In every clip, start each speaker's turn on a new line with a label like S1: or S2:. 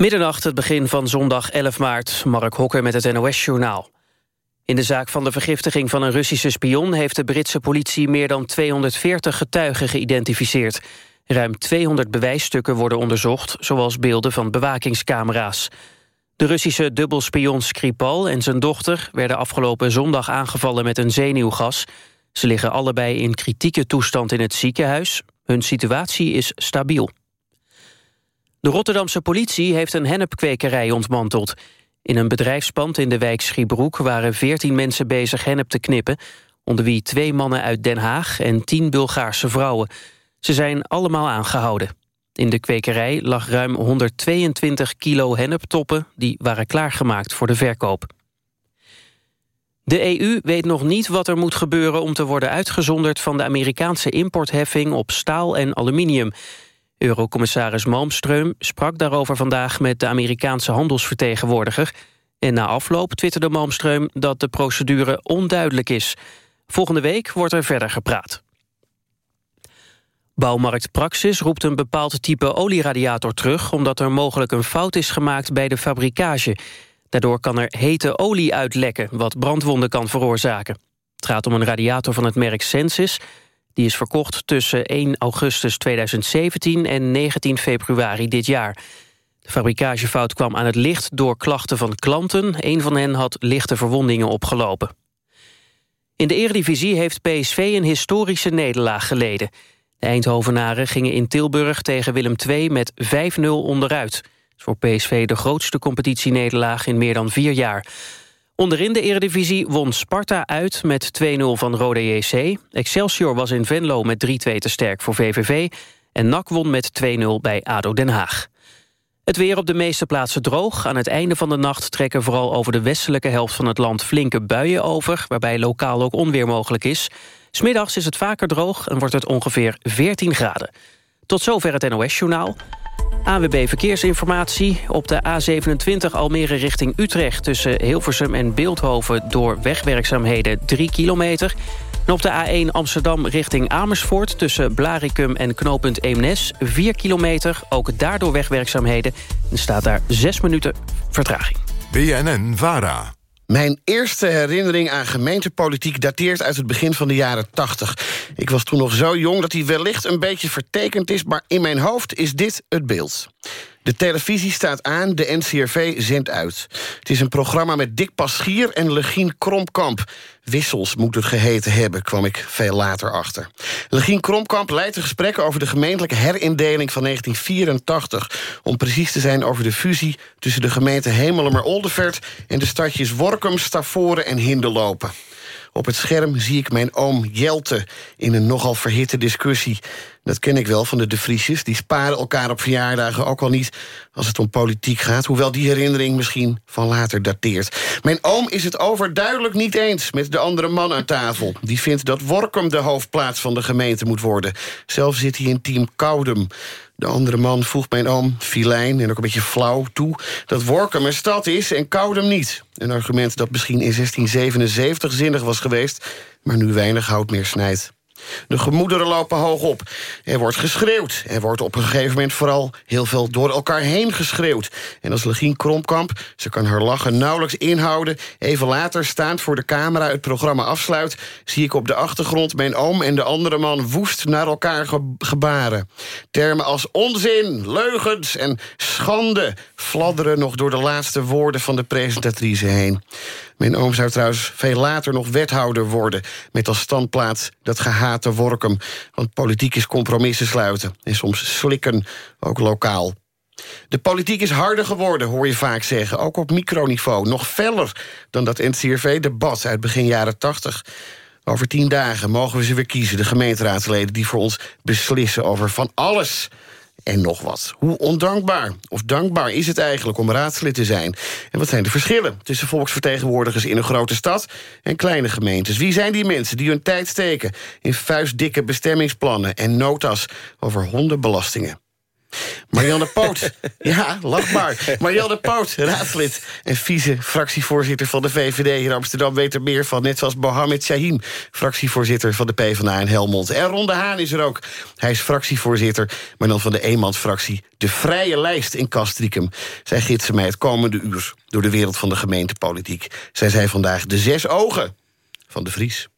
S1: Middernacht, het begin van zondag 11 maart. Mark Hokker met het NOS-journaal. In de zaak van de vergiftiging van een Russische spion... heeft de Britse politie meer dan 240 getuigen geïdentificeerd. Ruim 200 bewijsstukken worden onderzocht... zoals beelden van bewakingscamera's. De Russische dubbelspion Skripal en zijn dochter... werden afgelopen zondag aangevallen met een zenuwgas. Ze liggen allebei in kritieke toestand in het ziekenhuis. Hun situatie is stabiel. De Rotterdamse politie heeft een hennepkwekerij ontmanteld. In een bedrijfspand in de wijk Schiebroek waren veertien mensen bezig hennep te knippen... onder wie twee mannen uit Den Haag en tien Bulgaarse vrouwen. Ze zijn allemaal aangehouden. In de kwekerij lag ruim 122 kilo henneptoppen... die waren klaargemaakt voor de verkoop. De EU weet nog niet wat er moet gebeuren om te worden uitgezonderd... van de Amerikaanse importheffing op staal en aluminium... Eurocommissaris Malmström sprak daarover vandaag met de Amerikaanse handelsvertegenwoordiger. En na afloop twitterde Malmström dat de procedure onduidelijk is. Volgende week wordt er verder gepraat. Bouwmarkt Praxis roept een bepaald type olieradiator terug... omdat er mogelijk een fout is gemaakt bij de fabrikage. Daardoor kan er hete olie uitlekken, wat brandwonden kan veroorzaken. Het gaat om een radiator van het merk Sensis... Die is verkocht tussen 1 augustus 2017 en 19 februari dit jaar. De fabrikagefout kwam aan het licht door klachten van klanten. Een van hen had lichte verwondingen opgelopen. In de Eredivisie heeft PSV een historische nederlaag geleden. De Eindhovenaren gingen in Tilburg tegen Willem II met 5-0 onderuit. Voor PSV de grootste competitienederlaag in meer dan vier jaar. Onderin de eredivisie won Sparta uit met 2-0 van Rode JC. Excelsior was in Venlo met 3-2 te sterk voor VVV. En NAC won met 2-0 bij ADO Den Haag. Het weer op de meeste plaatsen droog. Aan het einde van de nacht trekken vooral over de westelijke helft van het land flinke buien over, waarbij lokaal ook onweer mogelijk is. Smiddags is het vaker droog en wordt het ongeveer 14 graden. Tot zover het NOS-journaal. AWB Verkeersinformatie. Op de A27 Almere richting Utrecht... tussen Hilversum en Beeldhoven door wegwerkzaamheden 3 kilometer. En op de A1 Amsterdam richting Amersfoort... tussen Blaricum en knooppunt Eemnes 4 kilometer. Ook daardoor wegwerkzaamheden. Er staat daar 6 minuten vertraging.
S2: BNN-VARA.
S3: Mijn eerste herinnering aan gemeentepolitiek dateert uit het begin van de jaren 80. Ik was toen nog zo jong dat hij wellicht een beetje vertekend is... maar in mijn hoofd is dit het beeld. De televisie staat aan, de NCRV zendt uit. Het is een programma met Dick Paschier en Legien Kromkamp. Wissels moet het geheten hebben, kwam ik veel later achter. Legien Kromkamp leidt de gesprekken over de gemeentelijke herindeling van 1984. Om precies te zijn over de fusie tussen de gemeente Hemelermer-Oldevert... en de stadjes Workum, Stavoren en Hinderlopen. Op het scherm zie ik mijn oom Jelte in een nogal verhitte discussie. Dat ken ik wel van de De Vriesjes. Die sparen elkaar op verjaardagen ook al niet als het om politiek gaat. Hoewel die herinnering misschien van later dateert. Mijn oom is het overduidelijk niet eens met de andere man aan tafel. Die vindt dat Workum de hoofdplaats van de gemeente moet worden. Zelf zit hij in team Koudem. De andere man voegt mijn oom, filijn en ook een beetje flauw, toe... dat Workum een stad is en Koudem niet. Een argument dat misschien in 1677 zinnig was geweest... maar nu weinig hout meer snijdt. De gemoederen lopen hoog op. Er wordt geschreeuwd. Er wordt op een gegeven moment vooral heel veel door elkaar heen geschreeuwd. En als Legien Kromkamp, ze kan haar lachen nauwelijks inhouden... even later, staand voor de camera, het programma afsluit... zie ik op de achtergrond mijn oom en de andere man woest naar elkaar gebaren. Termen als onzin, leugens en schande... fladderen nog door de laatste woorden van de presentatrice heen. Mijn oom zou trouwens veel later nog wethouder worden... met als standplaats dat gehate Workum. Want politiek is compromissen sluiten. En soms slikken, ook lokaal. De politiek is harder geworden, hoor je vaak zeggen. Ook op microniveau. Nog feller dan dat NCRV-debat uit begin jaren 80. Over tien dagen mogen we ze weer kiezen, de gemeenteraadsleden... die voor ons beslissen over van alles en nog wat. Hoe ondankbaar of dankbaar is het eigenlijk om raadslid te zijn? En wat zijn de verschillen tussen volksvertegenwoordigers in een grote stad en kleine gemeentes? Wie zijn die mensen die hun tijd steken in vuistdikke bestemmingsplannen en notas over hondenbelastingen? Marianne Poot. ja, lach maar. Marianne Poot, raadslid en vice-fractievoorzitter van de VVD in Amsterdam... weet er meer van, net zoals Mohamed Shahim... fractievoorzitter van de PvdA in Helmond. En Ron de Haan is er ook. Hij is fractievoorzitter, maar dan van de eenmansfractie... De Vrije Lijst in Castricum. Zij gidsen mij het komende uur door de wereld van de gemeentepolitiek. Zij zijn vandaag de zes ogen van de Vries.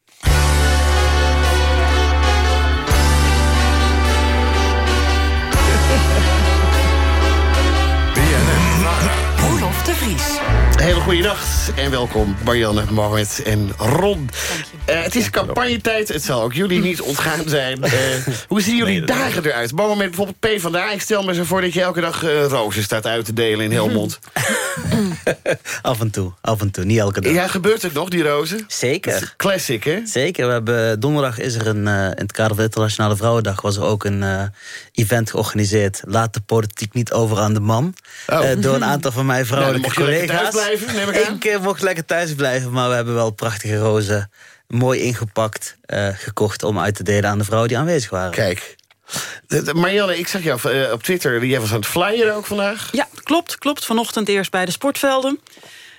S3: Hele goede nacht en welkom Marianne, Mohamed en Ron. Eh, het is campagnetijd, het zal ook jullie niet ontgaan zijn. Eh, hoe zien jullie dagen eruit? Mohamed, bijvoorbeeld PvdA, ik stel me zo voor... dat je elke dag eh, rozen staat uit te delen in Helmond.
S4: Af en toe, af en toe, niet elke dag.
S3: Ja, gebeurt het nog, die rozen? Dat
S4: Zeker,
S3: is Classic, hè?
S4: zeker. We hebben, donderdag is er een, in het kader van de Internationale Vrouwendag... was er ook een event georganiseerd. Laat de politiek niet over aan de man.
S3: Oh.
S4: Eh, door een aantal van mijn
S3: Nou,
S4: vrouwelijke
S3: lekker
S4: collega's.
S3: Blijven, neem ik aan.
S4: Ik eh, mocht lekker thuis blijven, maar we hebben wel prachtige rozen... mooi ingepakt, eh, gekocht om uit te delen aan de vrouwen die aanwezig waren.
S3: Kijk. Marianne, ik zag jou eh, op Twitter, jij was aan het flyeren ook vandaag.
S5: Ja, klopt, klopt. Vanochtend eerst bij de sportvelden.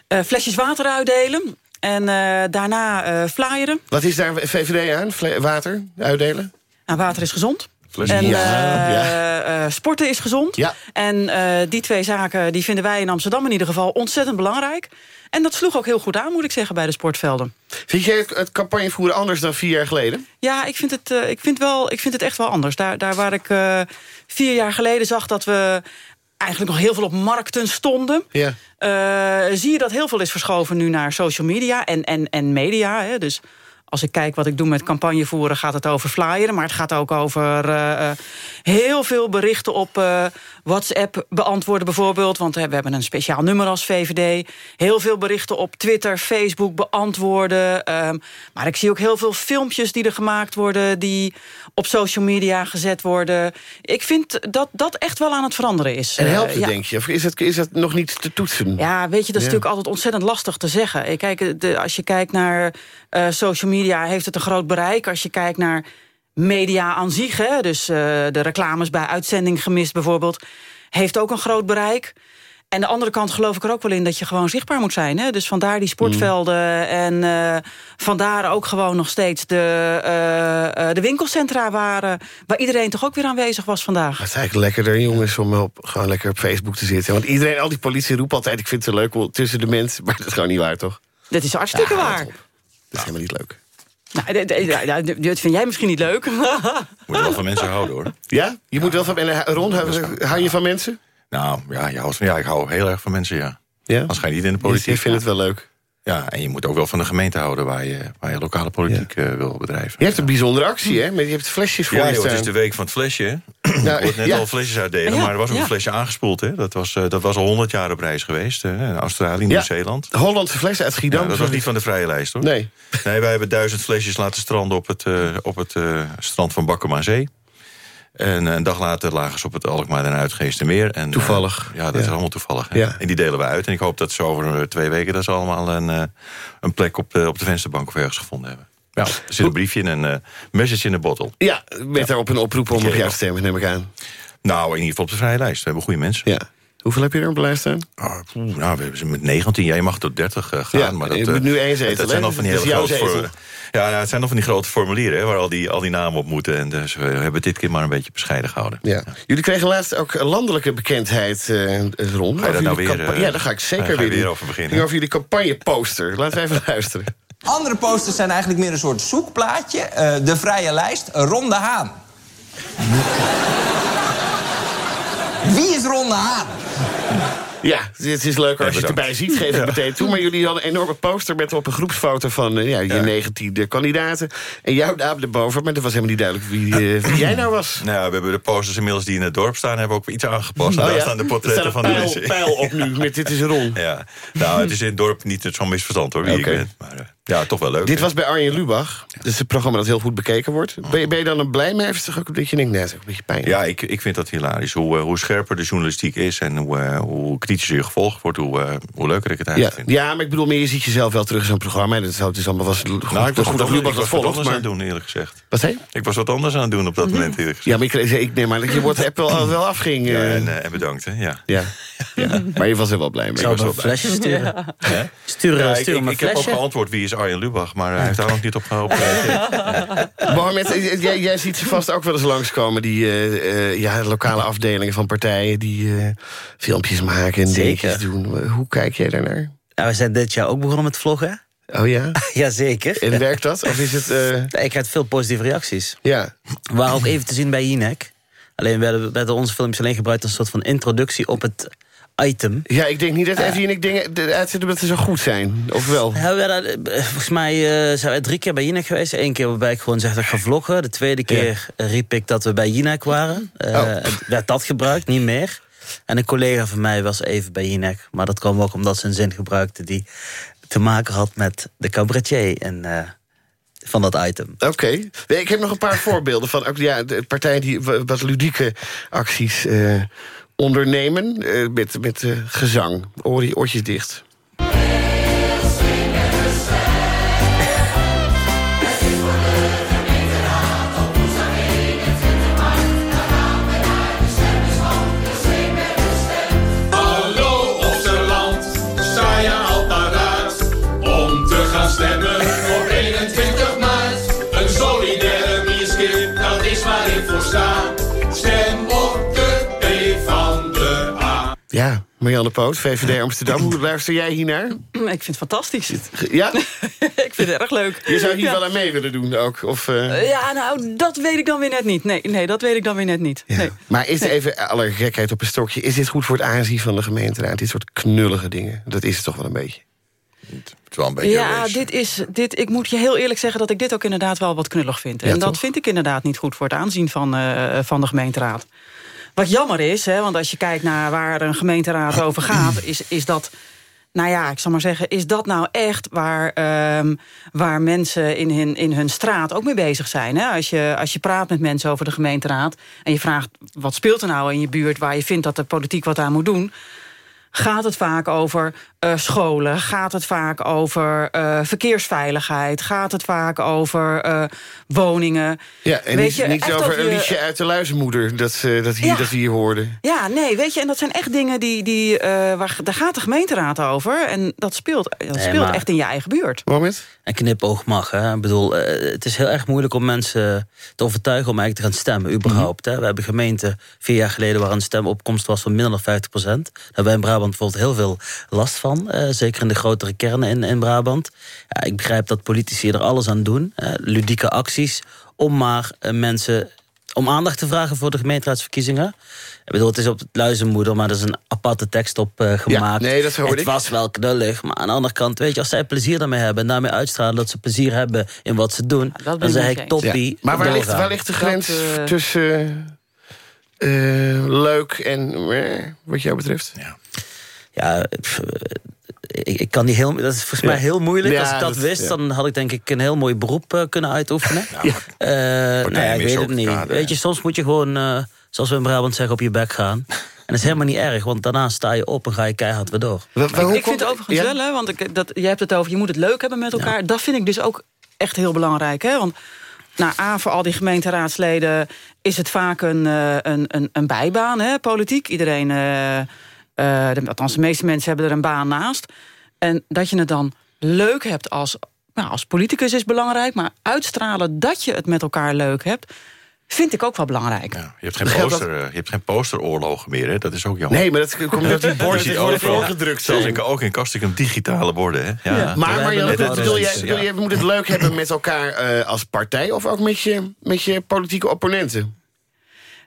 S5: Eh, flesjes water uitdelen. En eh, daarna eh flyeren.
S3: Wat is daar VVD aan? Water uitdelen?
S5: Nou, water is gezond. En eh,
S3: ja.
S5: eh, sporten is gezond.
S3: Ja.
S5: En eh, die twee zaken die vinden wij in Amsterdam in ieder geval ontzettend belangrijk. En dat sloeg ook heel goed aan, moet ik zeggen, bij de sportvelden.
S3: Vind jij het, campagnevoeren anders dan vier jaar geleden?
S5: Ja, ik vind het, ik vind wel, ik vind het echt wel anders. Daar, daar waar ik vier jaar geleden zag dat we eigenlijk nog heel veel op markten stonden...
S3: Ja.
S5: Zie je dat heel veel is verschoven nu naar social media en, en, en media. Hè? Dus als ik kijk wat ik doe met campagne voeren... gaat het over flyeren, maar het gaat ook over eh, eh, heel veel berichten op eh, WhatsApp beantwoorden bijvoorbeeld. Want we hebben een speciaal nummer als VVD. Heel veel berichten op Twitter, Facebook beantwoorden. Ehm, maar ik zie ook heel veel filmpjes die er gemaakt worden... die op social media gezet worden. Ik vind dat dat echt wel aan het veranderen is.
S3: En
S5: Eh,
S3: helpt het,
S5: ja.
S3: denk je? Of is het, is het nog niet te toetsen?
S5: Ja, weet je, dat is
S3: Ja.
S5: natuurlijk altijd ontzettend lastig te zeggen. Kijk, de, als je kijkt naar eh, social media, heeft het een groot bereik. Als je kijkt naar media aan zich, hè, dus eh, de reclames bij uitzending gemist bijvoorbeeld... heeft ook een groot bereik. En de andere kant geloof ik er ook wel in dat je gewoon zichtbaar moet zijn. Hè? Dus vandaar die sportvelden en eh, vandaar ook gewoon nog steeds de, eh, eh, de winkelcentra waren... waar iedereen toch ook weer aanwezig was vandaag.
S3: Het is eigenlijk lekkerder, jongens, om op, gewoon lekker op Facebook te zitten. Want iedereen, al die politie roept altijd... ik vind het leuk tussen de mensen, maar dat is gewoon niet waar, toch?
S5: Dat is hartstikke waar.
S3: Dat is helemaal niet leuk.
S5: Nou, dat vind jij misschien niet leuk.
S6: Moet wel van mensen houden, hoor.
S3: Ja? Je moet wel van... En Ron, hou je van mensen?
S6: Nou, ja, je houdt van- ja, ik hou heel erg van mensen, ja.
S3: Ja?
S6: Anders ga je niet in de
S3: Je
S6: politiek.
S3: vindt het wel leuk.
S6: Ja, en je moet ook wel van de gemeente houden... waar je, waar je lokale politiek eh, wil bedrijven.
S3: Je hebt een bijzondere actie, hè? Met- Je hebt flesjes voor
S6: Ja,
S3: je
S6: joh, het is de week van het flesje.
S3: Nou,
S6: Ik hoorde net
S3: ja.
S6: al flesjes uitdelen,
S5: Ja,
S6: maar er was ook
S5: ja.
S6: een flesje aangespoeld. Hè. Dat, was, eh, dat was al 100 jaar op reis geweest. hè, in Australië,
S3: Ja.
S6: Nieuw-Zeeland.
S3: Hollandse fles uit Schiedam.
S6: Ja, dat was niet van de vrije lijst, hoor.
S3: Nee.
S6: Nee, wij hebben duizend flesjes laten stranden op het, eh, op het eh, strand van Bakkermaarzee. En eh, een dag later lagen ze op het Alkmaar en Uitgeestermeer. En, eh,
S3: Toevallig.
S6: ja, dat
S3: Ja.
S6: is allemaal toevallig.
S3: Ja.
S6: En die delen we uit. En ik hoop dat ze over eh, twee weken... dat ze allemaal een, eh, een plek op de, op de vensterbank of ergens gevonden hebben. Ja, er zit een briefje in en een message in een bottle.
S3: Ja, met daarop een oproep om op jou te stemmen, neem ik aan.
S6: Nou, in ieder geval op de vrije lijst. We hebben goede mensen.
S3: Ja. Hoeveel heb je er op de lijst staan?
S6: Ah, poeh, nou, we hebben ze met 19. Ja, je mag tot 30 eh, gaan.
S3: Ja,
S6: maar dat,
S3: je
S6: eh,
S3: moet nu één zetel,
S6: Dat zijn nog van die
S3: Dat
S6: hele grote. Ja, nou, het zijn nog van die grote formulieren hè, waar al die, al die namen op moeten. En dus we hebben dit keer maar een beetje bescheiden gehouden.
S3: Ja. Jullie kregen laatst ook landelijke bekendheid uh, rond.
S6: Ga je daar nou weer, uh,
S3: ja, daar ga ik zeker
S6: ga
S3: weer,
S6: weer over beginnen?
S3: Ging over jullie campagneposter. Laten we even luisteren.
S7: Andere posters zijn eigenlijk meer een soort zoekplaatje. Uh, de vrije lijst, Ron de Haan. Wie is Ron de Haan?
S3: Ja, het is leuker als je het erbij ziet, geef ik meteen toe. Maar jullie hadden een enorme poster met op een groepsfoto van uh, ja, je negentiende kandidaten. En jouw naam erboven, maar dat was helemaal niet duidelijk wie, uh, wie jij nou was.
S6: Nou we hebben de posters inmiddels die in het dorp staan... hebben we ook iets aangepast. En
S3: Oh
S6: daar
S3: ja,
S6: staan de portretten van
S3: een
S6: de
S3: pijl,
S6: mensen.
S3: pijl op nu, met dit is Ron.
S6: Ja, nou, het is in het dorp niet zo'n misverstand hoor, wie
S3: Oké.
S6: ik ben. Maar uh, ja, toch wel leuk.
S3: Dit
S6: hè?
S3: was bij Arjen Lubach. Dat is het programma dat heel goed bekeken wordt. Ben je, ben je dan een blij mee? Of is het ook dat je denkt, nee, dat is ook een beetje pijn.
S6: Ja, ik, ik vind dat hilarisch. Hoe, uh, hoe scherper de journalistiek is en hoe, uh, hoe kritischer competitie gevolgd wordt, hoe, uh, hoe leuker ik het
S3: Ja,
S6: eigenlijk vind.
S3: ja, maar ik bedoel meer, je ziet jezelf wel terug in zo'n programma. En het, zou- het is allemaal was goed,
S6: Nou, ik was
S3: goed
S6: wat
S3: dat
S6: anders,
S3: Lubach
S6: ik
S3: dat
S6: was wat
S3: volgt.
S6: anders aan
S3: Maar,
S6: het doen, eerlijk gezegd.
S3: wat zei je?
S6: Ik was wat anders aan het doen op dat moment, eerlijk gezegd.
S3: Ja, maar ik, ik neem maar dat je WhatsApp wel, wel afging.
S6: Ja,
S3: eh.
S6: en, eh, en bedankt, hè. Ja.
S3: ja. ja, maar je was er wel blij mee.
S4: Ik zou
S6: wel
S4: een flesje sturen. Stuur,
S6: Ja,
S4: eh,
S6: ik,
S4: stuur
S6: ik,
S4: een
S6: ik heb ook geantwoord wie is Arjen Lubach, maar hij heeft daar nog niet op geholpen.
S3: Mohamed, jij, jij ziet ze vast ook wel eens langskomen... die eh, eh, ja, lokale afdelingen van partijen... die eh, filmpjes maken en dingetjes doen. Hoe kijk jij daarnaar?
S4: Ja, we zijn dit jaar ook begonnen met vloggen.
S3: Oh ja?
S4: Jazeker.
S3: En werkt dat? Of is het...
S4: Ik had veel positieve reacties.
S3: ja,
S4: waren ook even te zien bij Jinek. Alleen werden, werden onze filmpjes alleen gebruikt als een soort van introductie op het item.
S3: ja, ik denk niet dat Effie en ik dingen uitzetten omdat ze zo goed zijn. Of wel?
S4: Ja, we eh, volgens mij eh, zijn we drie keer bij Jinek geweest. Eén keer waarbij ik gewoon zeg dat ik ga vloggen. De tweede keer eh, riep ik dat we bij Jinek waren. Eh,
S3: Oh.
S4: het werd dat gebruikt, niet meer. En een collega van mij was even bij Jinek. Maar dat kwam ook omdat ze een zin gebruikte die te maken had met de cabaretier en, eh, van dat item.
S3: Oké. Ik heb nog een paar voorbeelden van ja, de partijen die wa- wat ludieke acties eh, ondernemen. eh, met met eh, gezang. Oor, oortjes dicht. Ja, Marianne Poot, VVD Amsterdam. Hoe luister jij hiernaar?
S5: Ik vind het fantastisch.
S3: Ja?
S5: ik vind het erg leuk.
S3: Je zou hier
S5: Ja.
S3: wel aan mee willen doen ook? Of, eh,
S5: Eh, Ja, nou, dat weet ik dan weer net niet. Nee, nee dat weet ik dan weer net niet.
S3: ja.
S5: Nee.
S3: Maar is het even alle gekheid op een stokje... is dit goed voor het aanzien van de gemeenteraad? Dit soort knullige dingen. Dat is het toch wel een beetje.
S6: Het is wel een beetje
S5: Ja,
S6: race.
S5: dit is, dit, ik moet je heel eerlijk zeggen dat ik dit ook inderdaad wel wat knullig vind.
S3: Ja,
S5: en dat
S3: toch?
S5: vind ik inderdaad niet goed voor het aanzien van, eh, van de gemeenteraad. Wat jammer is, hè, want als je kijkt naar waar een gemeenteraad over gaat... is, is dat, nou ja, ik zal maar zeggen... is dat nou echt waar, ehm, waar mensen in hun, in hun straat ook mee bezig zijn? Hè? Als, je, als je praat met mensen over de gemeenteraad... en je vraagt, wat speelt er nou in je buurt... waar je vindt dat de politiek wat aan moet doen gaat het vaak over eh, scholen, gaat het vaak over eh, verkeersveiligheid, gaat het vaak over eh, woningen.
S3: Ja, en
S5: Weet
S3: niet,
S5: je,
S3: niet
S5: echt
S3: over
S5: dat
S3: een
S5: je-
S3: liedje uit de luizenmoeder... dat, dat, hier,
S5: Ja.
S3: dat we hier hoorden.
S5: Ja, nee, weet je, en dat zijn echt dingen die, die eh, waar, daar gaat de gemeenteraad over. En dat speelt, dat speelt
S4: maar-
S5: echt in je eigen buurt.
S3: Moment?
S4: En knipoog mag. Hè? Ik bedoel, het is heel erg moeilijk om mensen te overtuigen om eigenlijk te gaan stemmen, überhaupt. hè? We hebben gemeenten vier jaar geleden waar een stemopkomst was van minder dan 50 procent. Hebben wij in Brabant bijvoorbeeld heel veel last van. eh, zeker in de grotere kernen in, in Brabant. Ja, ik begrijp dat politici er alles aan doen. eh, ludieke acties. Om maar eh, mensen. Om aandacht te vragen voor de gemeenteraadsverkiezingen. Ik bedoel, het is op het luizenmoeder, maar er is een aparte tekst op eh, gemaakt.
S3: nee, dat hoorde
S4: het
S3: ik.
S4: was wel knullig, maar aan de andere kant, weet je, als zij plezier daarmee hebben en daarmee uitstralen dat ze plezier hebben in wat ze doen, dan zeg ik toppie.
S3: Maar waar ligt, waar ligt de grens
S5: Dat,
S3: tussen eh, leuk en wat jou betreft?
S6: Ja.
S4: Ja, pff, ik, ik kan die heel, dat is volgens
S3: Ja.
S4: mij heel moeilijk.
S3: Ja,
S4: Als ik dat,
S3: dat-
S4: wist,
S3: ja.
S4: dan had ik denk ik een heel mooi beroep eh, kunnen uitoefenen. Eh nou ja, ik weet het niet.
S6: kader,
S4: weet je, soms moet je gewoon, eh, zoals we in Brabant zeggen, op je bek gaan. En dat is helemaal niet erg, want daarna sta je op en ga je keihard weer door.
S5: Ik vind
S3: komt-
S5: overigens
S3: ja?
S5: wel, hè, want ik, dat, je hebt het over, je moet het leuk hebben met elkaar. Dat vind ik dus ook echt heel belangrijk. Hè? Want nou, A, voor al die gemeenteraadsleden is het vaak een, eh, een, een, een bijbaan, hè, politiek. Iedereen, de, althans de meeste mensen hebben er een baan naast. En dat je het dan leuk hebt als, nou, als politicus is belangrijk... maar uitstralen dat je het met elkaar leuk hebt... vind ik ook wel belangrijk.
S6: Ja, je, hebt geen poster, eh, je hebt geen posteroorlogen meer, hè? dat is ook jammer.
S3: Nee, maar dat komt omdat die
S6: Je
S3: borden worden voorgedrukt
S6: Zelfs in, ook in Kastikum digitale borden. Hè? Ja.
S3: Maar bedoel, jij, bedoel,
S6: ja.
S3: jij moet het leuk hebben met elkaar eh, als partij... of ook met je, met je politieke opponenten?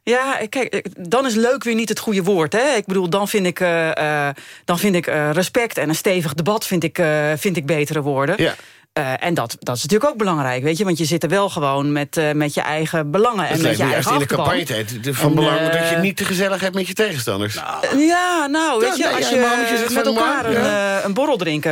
S5: Ja, kijk, eh, dan is leuk weer niet het goede woord. Hè? Ik bedoel, dan vind ik, eh, eh, dan vind ik respect en een stevig debat vind ik, vind ik betere woorden.
S3: Ja.
S5: Eh, en dat, dat is natuurlijk ook belangrijk, weet je. Want je zit er wel gewoon met, uh, met je eigen belangen en met je eigen
S3: juist in de campagnetijd van
S5: En,
S3: belang...
S5: eh,
S3: dat je niet te gezellig hebt met je tegenstanders.
S5: Ja, nou, weet
S3: Ja,
S5: je,
S3: nee,
S5: als
S3: ja,
S5: je met elkaar een,
S3: ja.
S5: eh, een borrel drinken...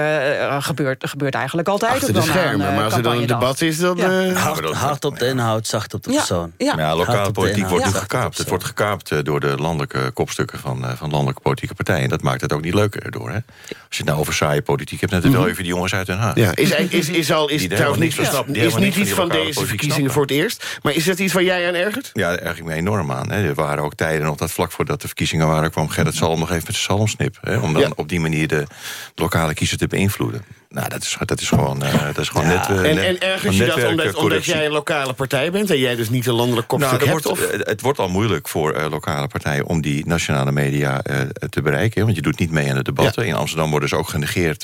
S5: eh, gebeurt, gebeurt eigenlijk altijd
S3: Achter
S5: ook
S3: de schermen.
S5: eh,
S3: Maar als er dan een debat is, dan...
S5: Ja.
S3: eh,
S4: Hard, hard op de inhoud, zacht op de
S5: Ja,
S4: persoon.
S5: ja.
S6: Lokale politiek wordt nu gekaapt. Het wordt gekaapt eh, door de landelijke kopstukken van, eh, van landelijke politieke partijen. En dat maakt het ook niet leuker door. Hè? Als je het nou over saaie politiek hebt, net het wel even die jongens uit Den Haag.
S3: Ja, is, eigenlijk- is, is, al, is trouwens
S6: niks van
S3: is niet iets
S6: van
S3: deze verkiezingen voor het eerst. Maar is dat iets waar jij aan ergert?
S6: Ja, daar erg ik me enorm aan. Hè. Er waren ook tijden nog dat vlak voordat de verkiezingen waren... kwam Gerrit Salm nog even met zijn salmsnip. Hè, om dan op die manier de lokale kiezer te beïnvloeden. Nou, dat is, dat is gewoon, eh, dat is gewoon net... eh,
S3: En,
S6: net-
S3: en
S6: een
S3: je dat omdat, omdat jij een lokale partij bent... en jij dus niet een landelijk
S6: Nou,
S3: kopstuk
S6: er
S3: hebt?
S6: wordt,
S3: Of?
S6: eh, het wordt al moeilijk voor lokale partijen om die nationale media te bereiken. Want je doet niet mee aan de debatten. In Amsterdam worden ze ook genegeerd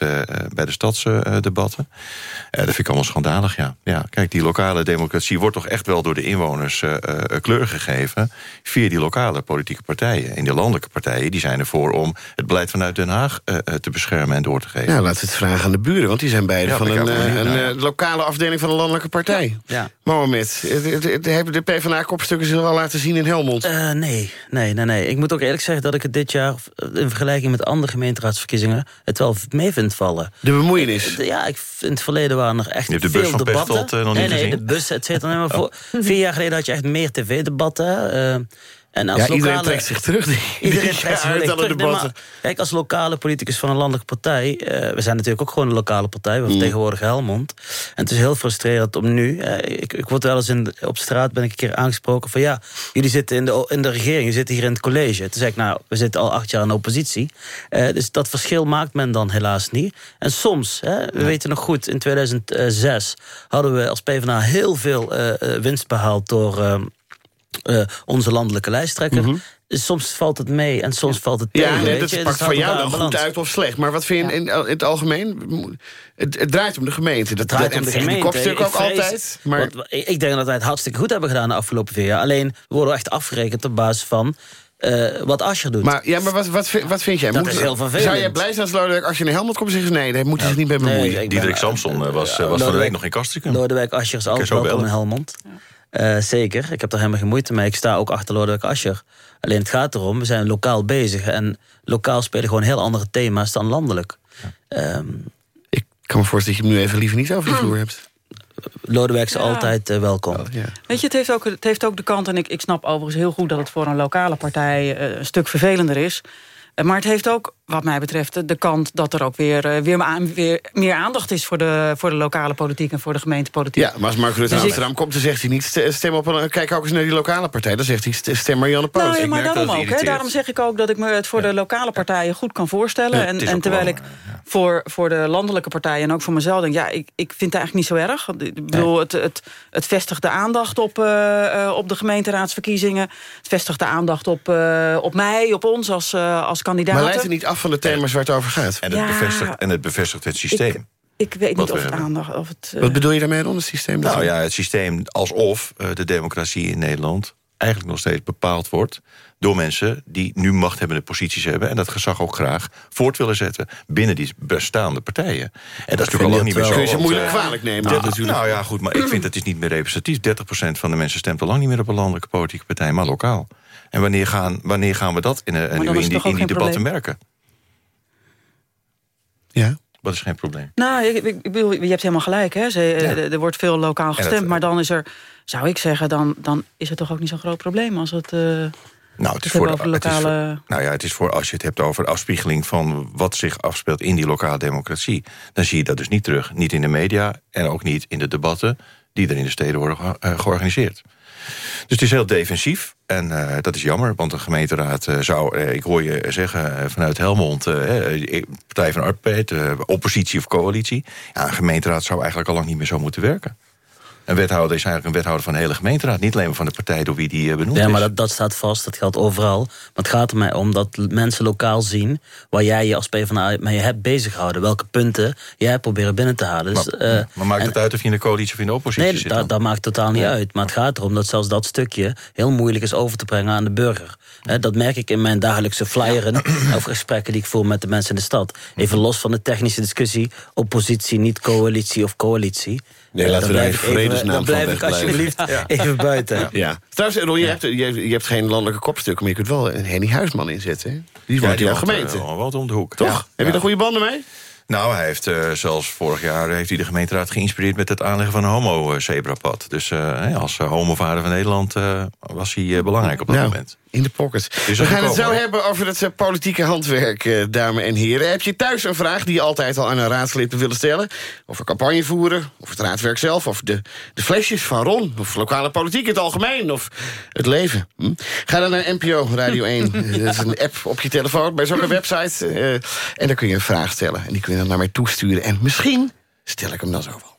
S6: bij de stadsdebatten. Dat vind ik allemaal schandalig, ja. ja. Kijk, die lokale democratie wordt toch echt wel door de inwoners kleur gegeven... via die lokale politieke partijen. En die landelijke partijen die zijn ervoor om het beleid vanuit Den Haag te beschermen en door te geven.
S3: Nou, laten we het vragen aan de buren, want die zijn beide
S6: Ja,
S3: van een, eh, een eh, lokale afdeling van een landelijke partij.
S4: Ja.
S3: Mohamed, hebben de PvdA-kopstukken zich al laten zien in Helmond?
S4: Eh, nee, nee, nee, nee. Ik moet ook eerlijk zeggen dat ik het dit jaar... in vergelijking met andere gemeenteraadsverkiezingen... het wel mee vind vallen.
S3: De bemoeienis.
S4: Ja, ik vind in het verleden waren er echt
S6: Je hebt de
S4: veel
S6: bus van
S4: debatten.
S6: Nog
S4: nee,
S6: niet
S4: nee,
S6: gezien?
S4: de bus, et cetera. Nee, maar voor, vier jaar geleden had je echt meer tv-debatten. En als
S3: Ja, iedereen trekt zich terug.
S4: Iedereen trekt zich
S3: uit alle debatten.
S4: Kijk, als lokale politicus van een landelijke partij... eh, we zijn natuurlijk ook gewoon een lokale partij.
S3: Mm.
S4: We vertegenwoordigen Helmond. En het is heel frustrerend om nu... eh, ik, ik word wel eens in, op straat ben ik een keer aangesproken van... ja, jullie zitten in de, in de regering, jullie zitten hier in het college. Toen zei ik, nou, we zitten al acht jaar in de oppositie. Eh, dus dat verschil maakt men dan helaas niet. En soms, hè, we weten nog goed... in 2006 hadden we als PvdA heel veel winst behaald... door... eh, eh, onze landelijke lijsttrekker. Soms valt het mee en soms valt het tegen.
S3: Mhm. Ja, nee, dat
S4: je. Dus
S3: pakt
S4: het
S3: van jou dan
S4: in
S3: goed uit of slecht. Maar wat vind je in, in, in het algemeen? Het, het draait om de gemeente. Dat
S4: draait
S3: dat
S4: om de gemeente.
S3: ook
S4: vrees-
S3: altijd. Maar
S4: ik denk dat wij het hartstikke goed hebben gedaan de afgelopen vier jaar. Alleen we worden echt afgerekend op basis van eh, wat Ascher doet.
S3: Maar, ja, maar wat, wat, vind- wat vind jij?
S4: Dat is heel vervelend.
S3: Zou jij blij zijn als Lodewijk als je naar Helmond komt en zeggen... nee, daar moeten ze zich niet bij bemoeien?
S4: Nee, ben-
S6: Diederik Samson eh, was, eh, was van de week nog in Kastrikum.
S4: Lodewijk Asscher is altijd welkom in. Helmond. Eh, zeker, ik heb daar helemaal geen moeite mee. Ik sta ook achter Lodewijk Asscher. Alleen het gaat erom, we zijn lokaal bezig. En lokaal spelen gewoon heel andere thema's dan landelijk. Ehm,
S3: Ik kan me voorstellen dat je hem nu even liever niet over de vloer hebt.
S4: Lodewijk is
S5: Ja.
S4: altijd eh, welkom.
S3: Ja.
S5: Weet je, het heeft, ook, het heeft ook de kant... en ik, ik snap overigens heel goed dat het voor een lokale partij... eh, een stuk vervelender is. Maar het heeft ook, wat mij betreft, de- de kant... dat er ook weer, eh, weer, meer aandacht is... Voor de, voor de lokale politiek en voor de gemeentepolitiek.
S3: Ja, maar als Mark Rutte
S5: Dus ik-
S3: komt... dan zegt hij niet, st- stem op een, kijk ook eens naar die lokale partij. Dan zegt hij, st- stem Marianne Poot.
S5: Nou, ja, maar daarom ook. Daarom zeg ik ook dat ik me het voor de lokale partijen goed kan voorstellen.
S6: Ja,
S5: en, en terwijl
S6: wel,
S5: ik
S6: eh,
S5: voor, voor de landelijke partijen en ook voor mezelf denk... ja, ik, ik vind het eigenlijk niet zo erg. Ik bedoel, het, het, het vestigt de aandacht op, eh, op de gemeenteraadsverkiezingen. Het vestigt de aandacht op, op mij, op ons als, als kandidaat.
S3: maar leidt het niet af van de thema's waar het over gaat?
S6: En het,
S5: Ja.
S6: bevestigt, en het bevestigt het systeem.
S5: Ik weet
S6: Wat
S5: niet of het aandacht... Of het, eh,
S3: Wat bedoel je daarmee dan, het systeem?
S6: Nou ja, het systeem alsof eh, de democratie in Nederland... eigenlijk nog steeds bepaald wordt door mensen die nu machthebbende posities hebben... en dat gezag ook graag voort willen zetten binnen die bestaande partijen. En dat is natuurlijk al lang niet meer zo.
S3: kun je ze moeilijk
S6: eh,
S3: kwalijk nemen.
S6: Nou,
S3: natuurlijk.
S6: nou ja, goed, maar ik vind dat is niet meer representatief. 30% van de mensen stemt al lang niet meer op een landelijke politieke partij, maar lokaal. En wanneer gaan, wanneer gaan we dat in, eh, in die, in die debatten
S5: probleem?
S6: merken?
S3: Ja.
S6: Dat is geen probleem.
S5: Nou, ik, ik, ik bedoel, je hebt helemaal gelijk. Hè? Ze, Er wordt veel lokaal gestemd.
S6: dat-
S5: maar dan is er, zou ik zeggen, dan, dan is het toch ook niet zo'n groot probleem als het. eh,
S6: Nou, het is voor, de,
S5: hebben over
S6: het is voor-
S5: lokale-
S6: nou ja, het is voor als je het hebt over afspiegeling van wat zich afspeelt in die lokale democratie. Dan zie je dat dus niet terug. Niet in de media en ook niet in de debatten die er in de steden worden ge- eh, georganiseerd. Dus het is heel defensief en eh, dat is jammer, want de gemeenteraad eh, zou, eh, ik hoor je zeggen vanuit Helmond, Partij van Arbeid, oppositie of coalitie. Ja, een gemeenteraad zou eigenlijk al lang niet meer zo moeten werken. Een wethouder is eigenlijk een wethouder van de hele gemeenteraad. Niet alleen maar van de partij door wie die eh, benoemd
S4: Ja,
S6: is.
S4: maar dat, dat staat vast, dat geldt overal. Maar het gaat er mij om dat mensen lokaal zien... waar jij je als PvdA mee hebt bezighouden. Welke punten jij proberen binnen te halen. Dus,
S6: maar,
S4: eh,
S6: maar maakt
S4: en-
S6: het uit of je in de coalitie of in de oppositie
S4: Nee,
S6: zit?
S4: dat,
S6: dan?
S4: dat maakt totaal niet uit. Maar het gaat erom dat zelfs dat stukje heel moeilijk is over te brengen aan de burger. Dat merk ik in mijn dagelijkse flyeren of gesprekken die ik voer met de mensen in de stad. Even los van de technische discussie, oppositie, niet coalitie of coalitie.
S8: Nee,
S4: Eh,
S8: laten we daar in vredesnaam
S4: Dan
S8: van
S4: blijf ik alsjeblieft even buiten.
S8: Ja. Trouwens, je, hebt, je, hebt, je hebt geen landelijke kopstukken... maar je kunt wel een Henny Huisman inzetten. hè? Die
S6: Ja,
S8: woont in jouw gemeente.
S6: eh, woont om de hoek.
S8: Toch?
S6: Ja.
S8: Heb je
S6: Ja.
S8: er goede banden mee?
S6: Nou, hij heeft eh, zelfs vorig jaar heeft hij de gemeenteraad geïnspireerd... met het aanleggen van een homo-zebrapad. Dus eh, als eh, homovader van Nederland eh, was hij eh, belangrijk op dat moment.
S8: In de pocket. We gaan het zo hebben over het eh, politieke handwerk, eh, dames en heren. Heb je thuis een vraag die je altijd al aan een raadslid willen stellen? Over campagne voeren, over het raadwerk zelf... of de, de flesjes van Ron, of lokale politiek in het algemeen... of het leven. Hm? Ga dan naar NPO Radio 1. Eh, Dat is een app op je telefoon, maar is ook een website. eh, en daar kun je een vraag stellen. En die kun je dan naar mij toesturen. En misschien stel ik hem dan zo wel.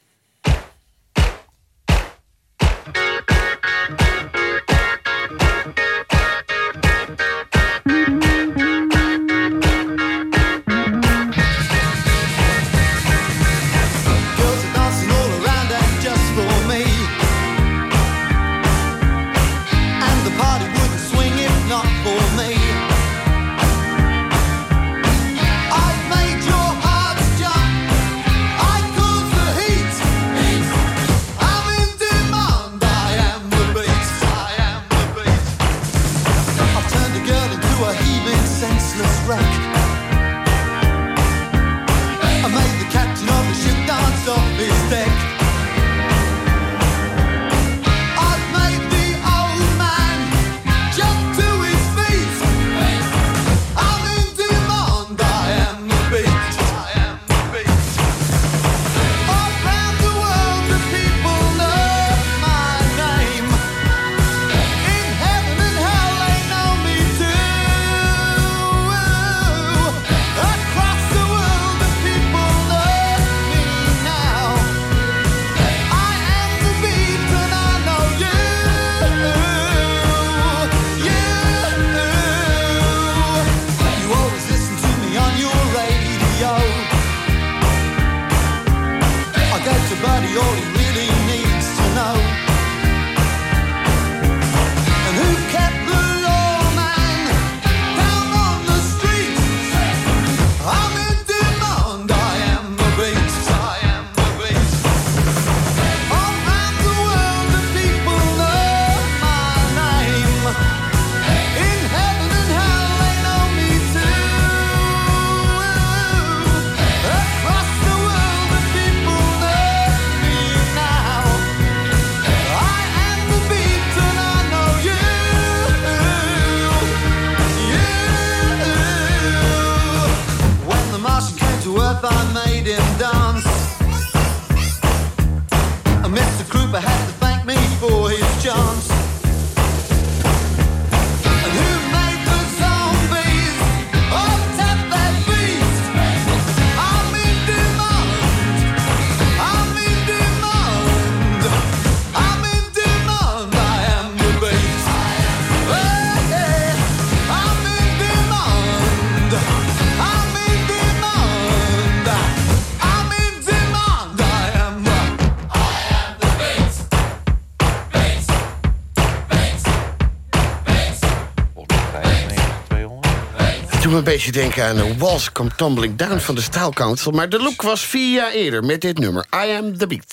S8: Een beetje denken aan de Walls Come Tumbling Down van de Style Council... maar de look was vier jaar eerder met dit nummer, I Am The Beat.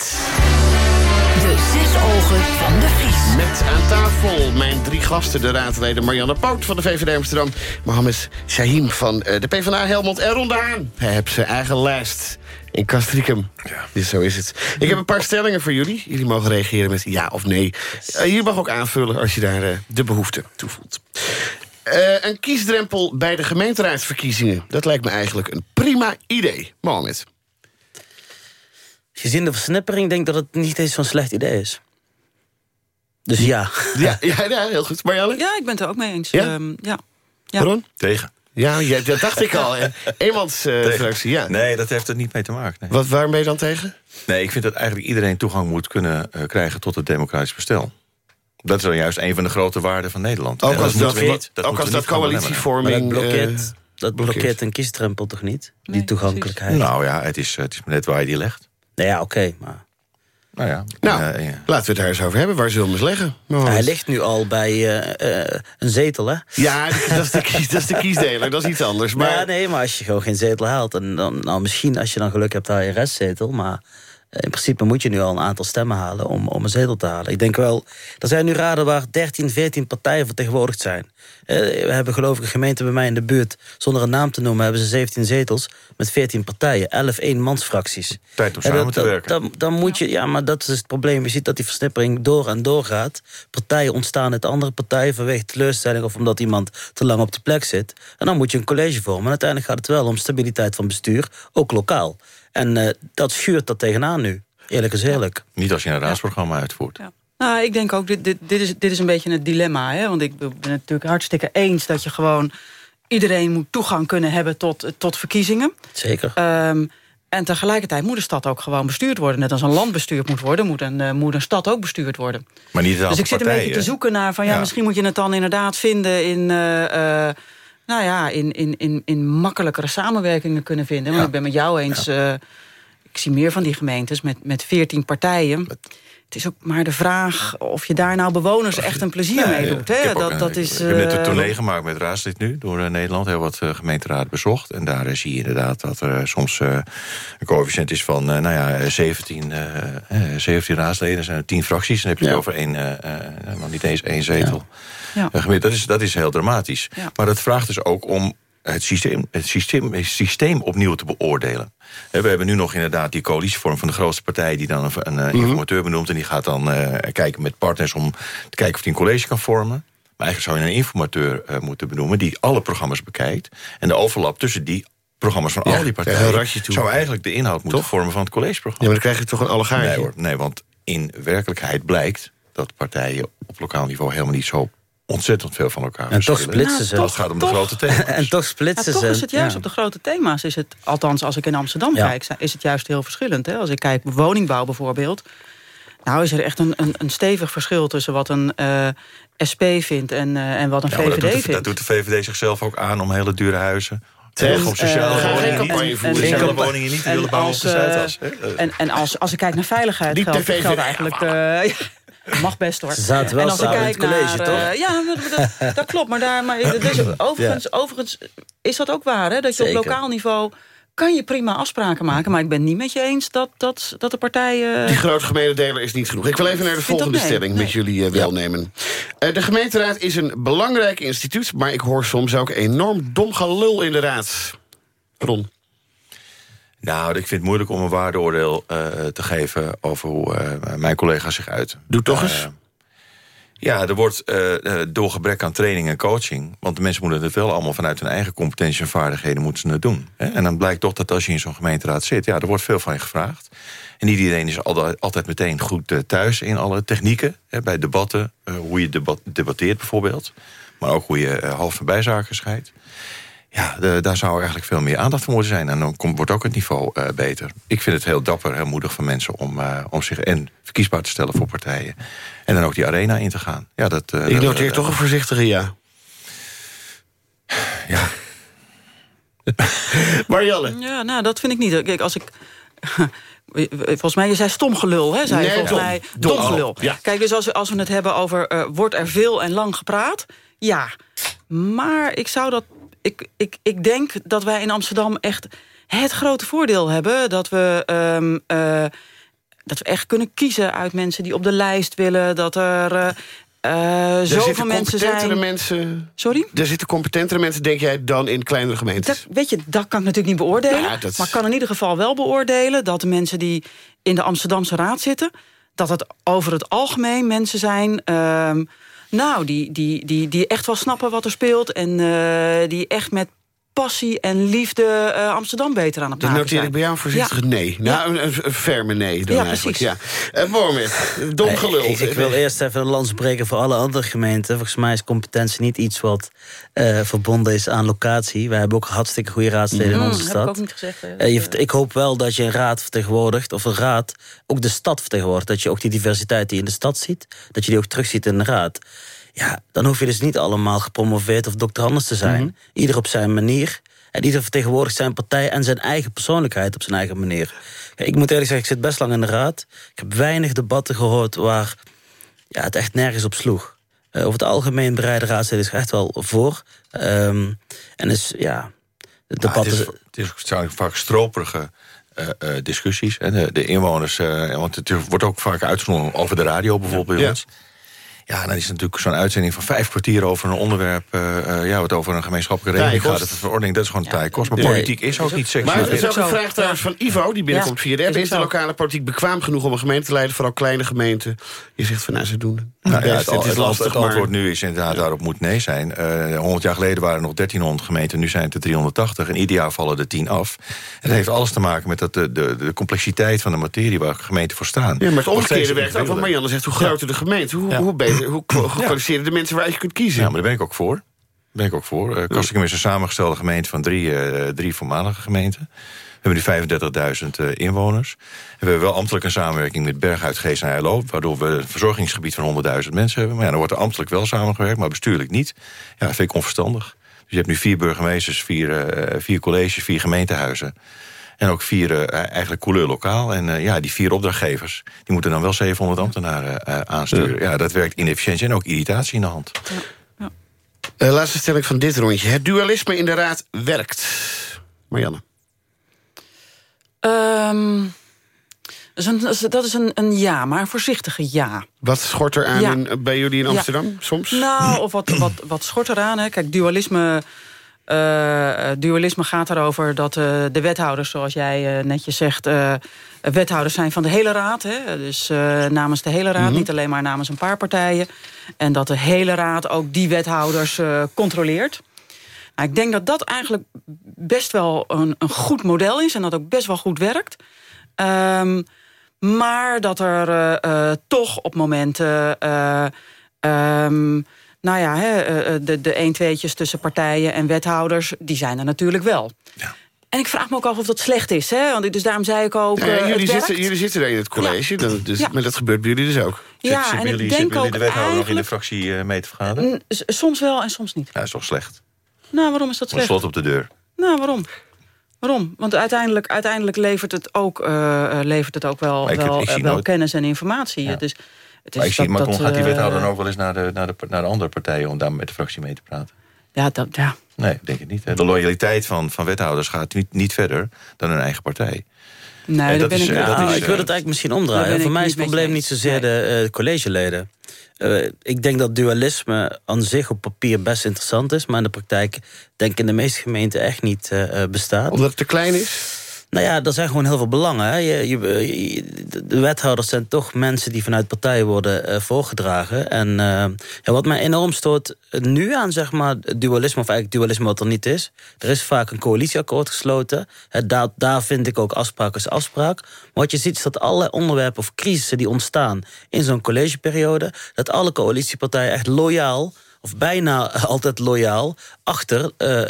S9: De zes ogen van de Vries.
S8: Met aan tafel mijn drie gasten, de raadleden Marianne Poot van de VVD Amsterdam... Mohammed Shahim van eh, de PvdA Helmond en Ron de Haan. Hij heeft zijn eigen lijst in Castricum. Ja. Dus zo is het. Ik heb een paar stellingen voor jullie. Jullie mogen reageren met ja of nee. Uh, je mag ook aanvullen als je daar uh, de behoefte toe voelt. Uh, een kiesdrempel bij de gemeenteraadsverkiezingen. Dat lijkt me eigenlijk een prima idee. Mohammed.
S4: Gezien de versnippering denk ik dat het niet eens zo'n slecht idee is. Dus ja.
S8: Ja, ja, ja heel goed.
S5: Ja, ik ben het er ook mee eens.
S8: Ja?
S5: Um, ja. ja.
S8: Ron?
S6: Tegen.
S3: Ja, ja, dat dacht ik al. Eenmansfractie, ja.
S6: Nee, dat heeft er niet mee te maken. Nee.
S3: Wat, waar ben je dan tegen?
S6: nee, ik vind dat eigenlijk iedereen toegang moet kunnen eh, krijgen... tot het democratisch bestel. Dat is dan juist een van de grote waarden van Nederland.
S3: Ook
S6: En
S3: als dat, ook als dat
S6: niet gaan belemmeren.
S4: Maar dat
S3: coalitievorming...
S4: blokkeert,
S3: eh,
S4: dat blokkeert een kiesdrempel toch niet? Die toegankelijkheid.
S6: Nou ja, het is, het is net waar je die legt.
S4: Nou ja, oké, maar...
S6: Nou ja,
S3: nou,
S6: eh, ja.
S3: laten we het daar eens over hebben. Waar zullen we hem eens leggen? Mohammed?
S4: Hij ligt nu al bij eh, eh, een zetel, hè?
S3: Ja, dat is, de, kies- dat is de kiesdeler, dat is iets anders. Maar
S4: Maar ja, nee, maar als je gewoon geen zetel haalt... En dan, nou, misschien als je dan geluk hebt, haal je een restzetel... maar eh, in principe moet je nu al een aantal stemmen halen om, om een zetel te halen. Ik denk wel, er zijn nu raden waar 13, 14 partijen vertegenwoordigd zijn. Eh, we hebben geloof ik een gemeente bij mij in de buurt... zonder een naam te noemen hebben ze 17 zetels met 14 partijen. 11 eenmansfracties.
S6: Tijd om
S4: En
S6: samen
S4: dat-
S6: te werken.
S4: Dan, dan moet je, ja, maar dat is het probleem. Je ziet dat die versnippering door en door gaat. Partijen ontstaan uit andere partijen vanwege teleurstelling... of omdat iemand te lang op de plek zit. En dan moet je een college vormen. En uiteindelijk gaat het wel om stabiliteit van bestuur, ook lokaal. En eh, dat schuurt dat tegenaan nu. Eerlijk is eerlijk.
S6: Niet als je een raadsprogramma uitvoert.
S5: Ja. Nou, ik denk ook, dit, dit, dit, is, dit is een beetje het dilemma. Hè? Want ik ben het natuurlijk hartstikke eens dat je gewoon... iedereen moet toegang kunnen hebben tot, tot verkiezingen.
S4: Zeker.
S5: Ehm, en tegelijkertijd moet de stad ook gewoon bestuurd worden. Net als een land bestuurd moet worden, moet een, eh, moet een stad ook bestuurd worden.
S6: Maar niet
S5: Dus ik zit een beetje te zoeken naar van ja,
S6: Ja.
S5: misschien moet je het dan inderdaad vinden in. eh, eh, nou ja, in, in, in, in makkelijkere samenwerkingen kunnen vinden. Want
S6: Ja.
S5: ik ben met jou eens. eh, ik zie meer van die gemeentes met, met 14 partijen. Het is ook maar de vraag of je daar nou bewoners echt een plezier mee doet.
S6: Ik
S5: Hè? Dat,
S6: eh,
S5: dat is,
S6: ik heb net een
S5: eh,
S6: tournee gemaakt met raadslid nu door eh, Nederland. Heel wat uh, gemeenteraad bezocht. En daar eh, zie je inderdaad dat er soms een coëfficiënt is van nou ja, 17, 17 raadsleden. Er zijn 10 fracties. Dan heb je
S4: Ja.
S6: het over één, nog niet eens één zetel.
S5: Ja.
S6: Ja. Dat, is, dat is heel dramatisch. Maar dat vraagt dus ook om het systeem, het, systeem, het systeem opnieuw te beoordelen. We hebben nu nog inderdaad die coalitievorm van de grootste partij... die dan een, een
S3: Mhm.
S6: informateur benoemt... en die gaat dan uh, kijken met partners om te kijken of die een college kan vormen. Maar eigenlijk zou je een informateur uh, moeten benoemen... die alle programma's bekijkt. En de overlap tussen die programma's van
S3: Ja,
S6: al die partijen... zou eigenlijk de inhoud moeten
S3: Toch?
S6: vormen van het
S3: ja,
S6: collegeprogramma.
S3: maar dan krijg je toch een allegaartje.
S6: Nee hoor, nee, want in werkelijkheid blijkt... dat partijen op lokaal niveau helemaal niet zo ontzettend veel van elkaar
S4: En toch splitsen ze.
S5: Nou,
S6: Dat gaat om de
S5: toch.
S6: grote thema's.
S4: En toch
S5: Ja,
S4: splitsen
S5: toch
S4: ze.
S5: is het juist
S4: Ja.
S5: op de grote thema's. Is het, althans, als ik in Amsterdam
S4: Ja.
S5: kijk, is het juist heel verschillend. Hè? Als ik kijk woningbouw bijvoorbeeld. Nou is er echt een, een, een stevig verschil tussen wat een eh, SP vindt en, eh, en wat een
S6: Ja, dat,
S5: VVD
S6: de,
S5: vindt.
S6: dat doet de VVD zichzelf ook aan om hele dure huizen...
S3: Zeg,
S6: Of op sociale
S3: geen
S6: woningen niet,
S5: en- en-
S6: sociale
S5: en-
S6: woningen niet willen bouwen op
S5: als,
S6: de Zuidas. hè?
S5: En, en als, als ik kijk naar veiligheid,
S3: Niet de
S5: geldt,
S3: VVD,
S5: geldt eigenlijk... de, ja, mag best hoor.
S4: Ze zaten wel
S5: en als ik
S4: samen in het college,
S5: naar,
S4: toch?
S5: eh, ja, dat, dat, dat klopt. Maar, daar, maar dus, overigens, overigens is dat ook waar. Hè, dat je
S4: Zeker.
S5: op lokaal niveau kan je prima afspraken maken. Maar ik ben niet met je eens dat, dat, dat de partijen...
S3: Die grote gemene deler is niet genoeg. Ik wil even naar de volgende
S5: nee,
S3: stelling met jullie uh, welnemen. Uh, de gemeenteraad is een belangrijk instituut... maar ik hoor soms ook enorm dom gelul in de raad. Ron.
S6: Nou, ik vind het moeilijk om een waardeoordeel uh, te geven... over hoe uh, mijn collega's zich uiten.
S3: Doe toch eens.
S6: Uh, ja, er wordt door gebrek aan training en coaching... want de mensen moeten het wel allemaal vanuit hun eigen competentie en vaardigheden moeten ze het doen. Hè? En dan blijkt toch dat als je in zo'n gemeenteraad zit... ja, er wordt veel van je gevraagd. En niet iedereen is altijd, meteen goed thuis in alle technieken. Hè? Bij debatten, hoe je debat, debatteert bijvoorbeeld. Maar ook hoe je hoofd- en bijzaken scheidt. Ja, de, daar zou eigenlijk veel meer aandacht voor moeten zijn. En dan komt, wordt ook het niveau uh, beter. Ik vind het heel dapper en moedig van mensen om, uh, om zich en verkiesbaar te stellen voor partijen. En dan ook die arena in te gaan. Ja, dat, uh,
S3: Ik noteer toch een voorzichtige ja.
S6: Ja.
S3: Marianne.
S5: Ja, nou, dat vind ik niet. Kijk, als ik... Volgens mij, je zei stom gelul, hè? Zei
S3: Nee,
S5: volgens
S3: dom.
S5: mij
S3: Dom.
S5: dom gelul.
S3: Ja.
S5: Kijk, dus als, als we het hebben over... uh, wordt er veel en lang gepraat? Ja. Maar ik zou dat... Ik, ik, ik denk dat wij in Amsterdam echt het grote voordeel hebben... dat we... Um, uh, dat we echt kunnen kiezen uit mensen die op de lijst willen. Dat er uh, uh, zoveel mensen zijn.
S3: Mensen,
S5: Sorry?
S3: Er zitten competentere mensen, denk jij, dan in kleinere gemeentes?
S5: Dat, weet je, dat kan ik natuurlijk niet beoordelen.
S3: Ja, dat...
S5: Maar ik kan in ieder geval wel beoordelen... dat de mensen die in de Amsterdamse Raad zitten... dat het over het algemeen mensen zijn... Uh, nou, die, die, die, die echt wel snappen wat er speelt... en uh, die echt met passie en liefde eh, Amsterdam beter aan het maken
S3: noteer ik bij jou een voorzichtig
S5: Ja.
S3: nee. Nou, een, een, een ferme nee dan
S5: Ja,
S3: eigenlijk.
S5: precies.
S3: Ja. Uh, Bormit, dom gelul.
S4: Ik, ik wil eerst even een lans breken voor alle andere gemeenten. Volgens mij is competentie niet iets wat eh, verbonden is aan locatie. Wij hebben ook hartstikke goede raadsleden in
S5: Mm,
S4: onze
S5: heb ik
S4: stad.
S5: ook niet gezegd.
S4: Eh, je ik hoop wel dat je een raad vertegenwoordigt, of een raad ook de stad vertegenwoordigt. Dat je ook die diversiteit die je in de stad ziet, dat je die ook terugziet in de raad. Ja, dan hoef je dus niet allemaal gepromoveerd of doctorandus te zijn.
S3: Mhm.
S4: Ieder op zijn manier. En ieder vertegenwoordigt zijn partij en zijn eigen persoonlijkheid op zijn eigen manier. Ik moet eerlijk zeggen, ik zit best lang in de raad. Ik heb weinig debatten gehoord waar ja, het echt nergens op sloeg. Eh, over het algemeen bereiden raadsleden zich echt wel voor. Ehm, en dus, ja,
S6: het,
S4: debatten...
S6: is, het is het zijn vaak stroperige eh, eh, discussies. Hè. De, de inwoners, eh, want het wordt ook vaak uitgezonden over de radio bijvoorbeeld bij ons. Ja, dan is het natuurlijk zo'n uitzending van vijf kwartier over een onderwerp... eh, eh, ja, wat over een gemeenschappelijke regeling gaat. De verordening, dat is gewoon taai kost. Maar
S4: Nee.
S6: politiek is ook niet sexy.
S3: Maar er is ook een vraag trouwens van Ivo, die binnenkomt
S5: Ja,
S3: via de app.
S5: is
S3: de lokale politiek bekwaam genoeg om een gemeente te leiden? Vooral kleine gemeenten. Je zegt van, nou, ze doen het.
S6: Nou, ja, het,
S3: het is
S6: het,
S3: lastig,
S6: het antwoord
S3: maar...
S6: nu is inderdaad daarop moet nee zijn. Eh 100 jaar geleden waren er nog 1300 gemeenten, nu zijn het er 380. En ieder jaar vallen er 10 af. En dat heeft alles te maken met dat de, de, de complexiteit van de materie waar gemeenten voor staan.
S3: Ja, maar het omgekeerde werkt ook. Want. Marianne zegt, hoe groter de gemeente, hoe,
S6: Ja.
S3: hoe beter, hoe gekwalificeerder de mensen waar je kunt kiezen.
S6: Ja, maar daar ben ik ook voor. Daar ben ik ook voor. Uh, Kastikum is een samengestelde gemeente van drie, eh, drie voormalige gemeenten. We hebben nu 35.000 eh, inwoners. En we hebben wel ambtelijk een samenwerking met Berghuis, Geest en Heilo... waardoor we een verzorgingsgebied van 100.000 mensen hebben. Maar ja, dan wordt er ambtelijk wel samengewerkt, maar bestuurlijk niet. Ja, dat vind ik onverstandig. Dus je hebt nu vier burgemeesters, vier, vier colleges, vier gemeentehuizen... En ook vier eh, eigenlijk couleur lokaal. En eh, ja, die vier opdrachtgevers, die moeten dan wel 700 ambtenaren eh, aansturen. Ja. dat werkt inefficiëntie en ook irritatie in de hand.
S3: Eh, laatste stelling van dit rondje. Het dualisme in de raad werkt. Marianne.
S5: Ehm, dat is een, dat is een, een ja, maar een voorzichtige ja.
S3: Wat schort er aan
S5: Ja.
S3: in, bij jullie in
S5: Ja.
S3: Amsterdam soms?
S5: Nou, of wat, wat, wat schort eraan. Hè? Kijk, dualisme, eh, dualisme gaat erover dat eh, de wethouders, zoals jij eh, netjes zegt... wethouders zijn van de hele raad. Hè? Dus namens de hele raad, niet alleen maar namens een paar partijen. En dat de hele raad ook die wethouders controleert. Nou, ik denk dat dat eigenlijk best wel een, een goed model is... en dat ook best wel goed werkt. Ehm, maar dat er toch op momenten... eh, ehm, nou ja, hè, eh, eh, de, de 1 tweetjes tussen partijen en wethouders... die zijn er natuurlijk wel.
S6: Ja.
S5: En ik vraag me ook af of dat slecht is. Hè? Want, dus daarom zei ik ook,
S3: Ja, ja,
S5: eh,
S3: jullie,
S5: het
S3: zitten,
S5: werkt.
S3: jullie zitten er in het college, dan, dus,
S5: Ja.
S3: maar dat gebeurt bij jullie dus ook.
S5: Ja,
S6: Zitten
S5: en
S6: jullie,
S5: ik denk
S6: jullie
S5: ook
S6: de wethouder nog in de fractie eh, mee te vergaderen?
S5: Soms wel en soms niet.
S6: Ja, dat is toch slecht?
S5: Nou, waarom is dat
S6: Een
S5: slecht?
S6: slot op de deur.
S5: Nou, waarom? Waarom? Want uiteindelijk, uiteindelijk levert het ook, levert het ook wel, wel,
S6: nooit-
S5: kennis en informatie.
S6: Ja.
S5: Dus het is
S6: Maar, ik zie,
S5: dat-
S6: maar
S5: dat,
S6: gaat die
S5: eh,
S6: wethouder dan ook wel eens naar de, naar, de, naar de andere partijen... om daar met de fractie mee te praten?
S5: Ja, dat, ja.
S6: Nee, ik denk het niet. hè. De loyaliteit van, van wethouders gaat niet, niet verder dan hun eigen partij.
S5: Nee,
S6: dat
S5: ben
S6: is,
S5: ik
S6: eh, dat is,
S4: ik wil het eigenlijk misschien omdraaien. Voor
S5: ik
S4: mij is het probleem niet zozeer de eh, collegeleden. Eh, ik denk dat dualisme aan zich op papier best interessant is... maar in de praktijk denk ik in de meeste gemeenten echt niet bestaat.
S3: Omdat het te klein is?
S4: Nou ja, er zijn gewoon heel veel belangen. Je, je, de wethouders zijn toch mensen die vanuit partijen worden eh, voorgedragen. En eh, ja, wat mij enorm stoort nu aan zeg maar, dualisme, of eigenlijk dualisme wat er niet is. Er is vaak een coalitieakkoord gesloten. Daar, daar vind ik ook afspraak is afspraak. Maar wat je ziet is dat alle onderwerpen of crisissen die ontstaan in zo'n collegeperiode... dat alle coalitiepartijen echt loyaal of bijna altijd loyaal achter eh,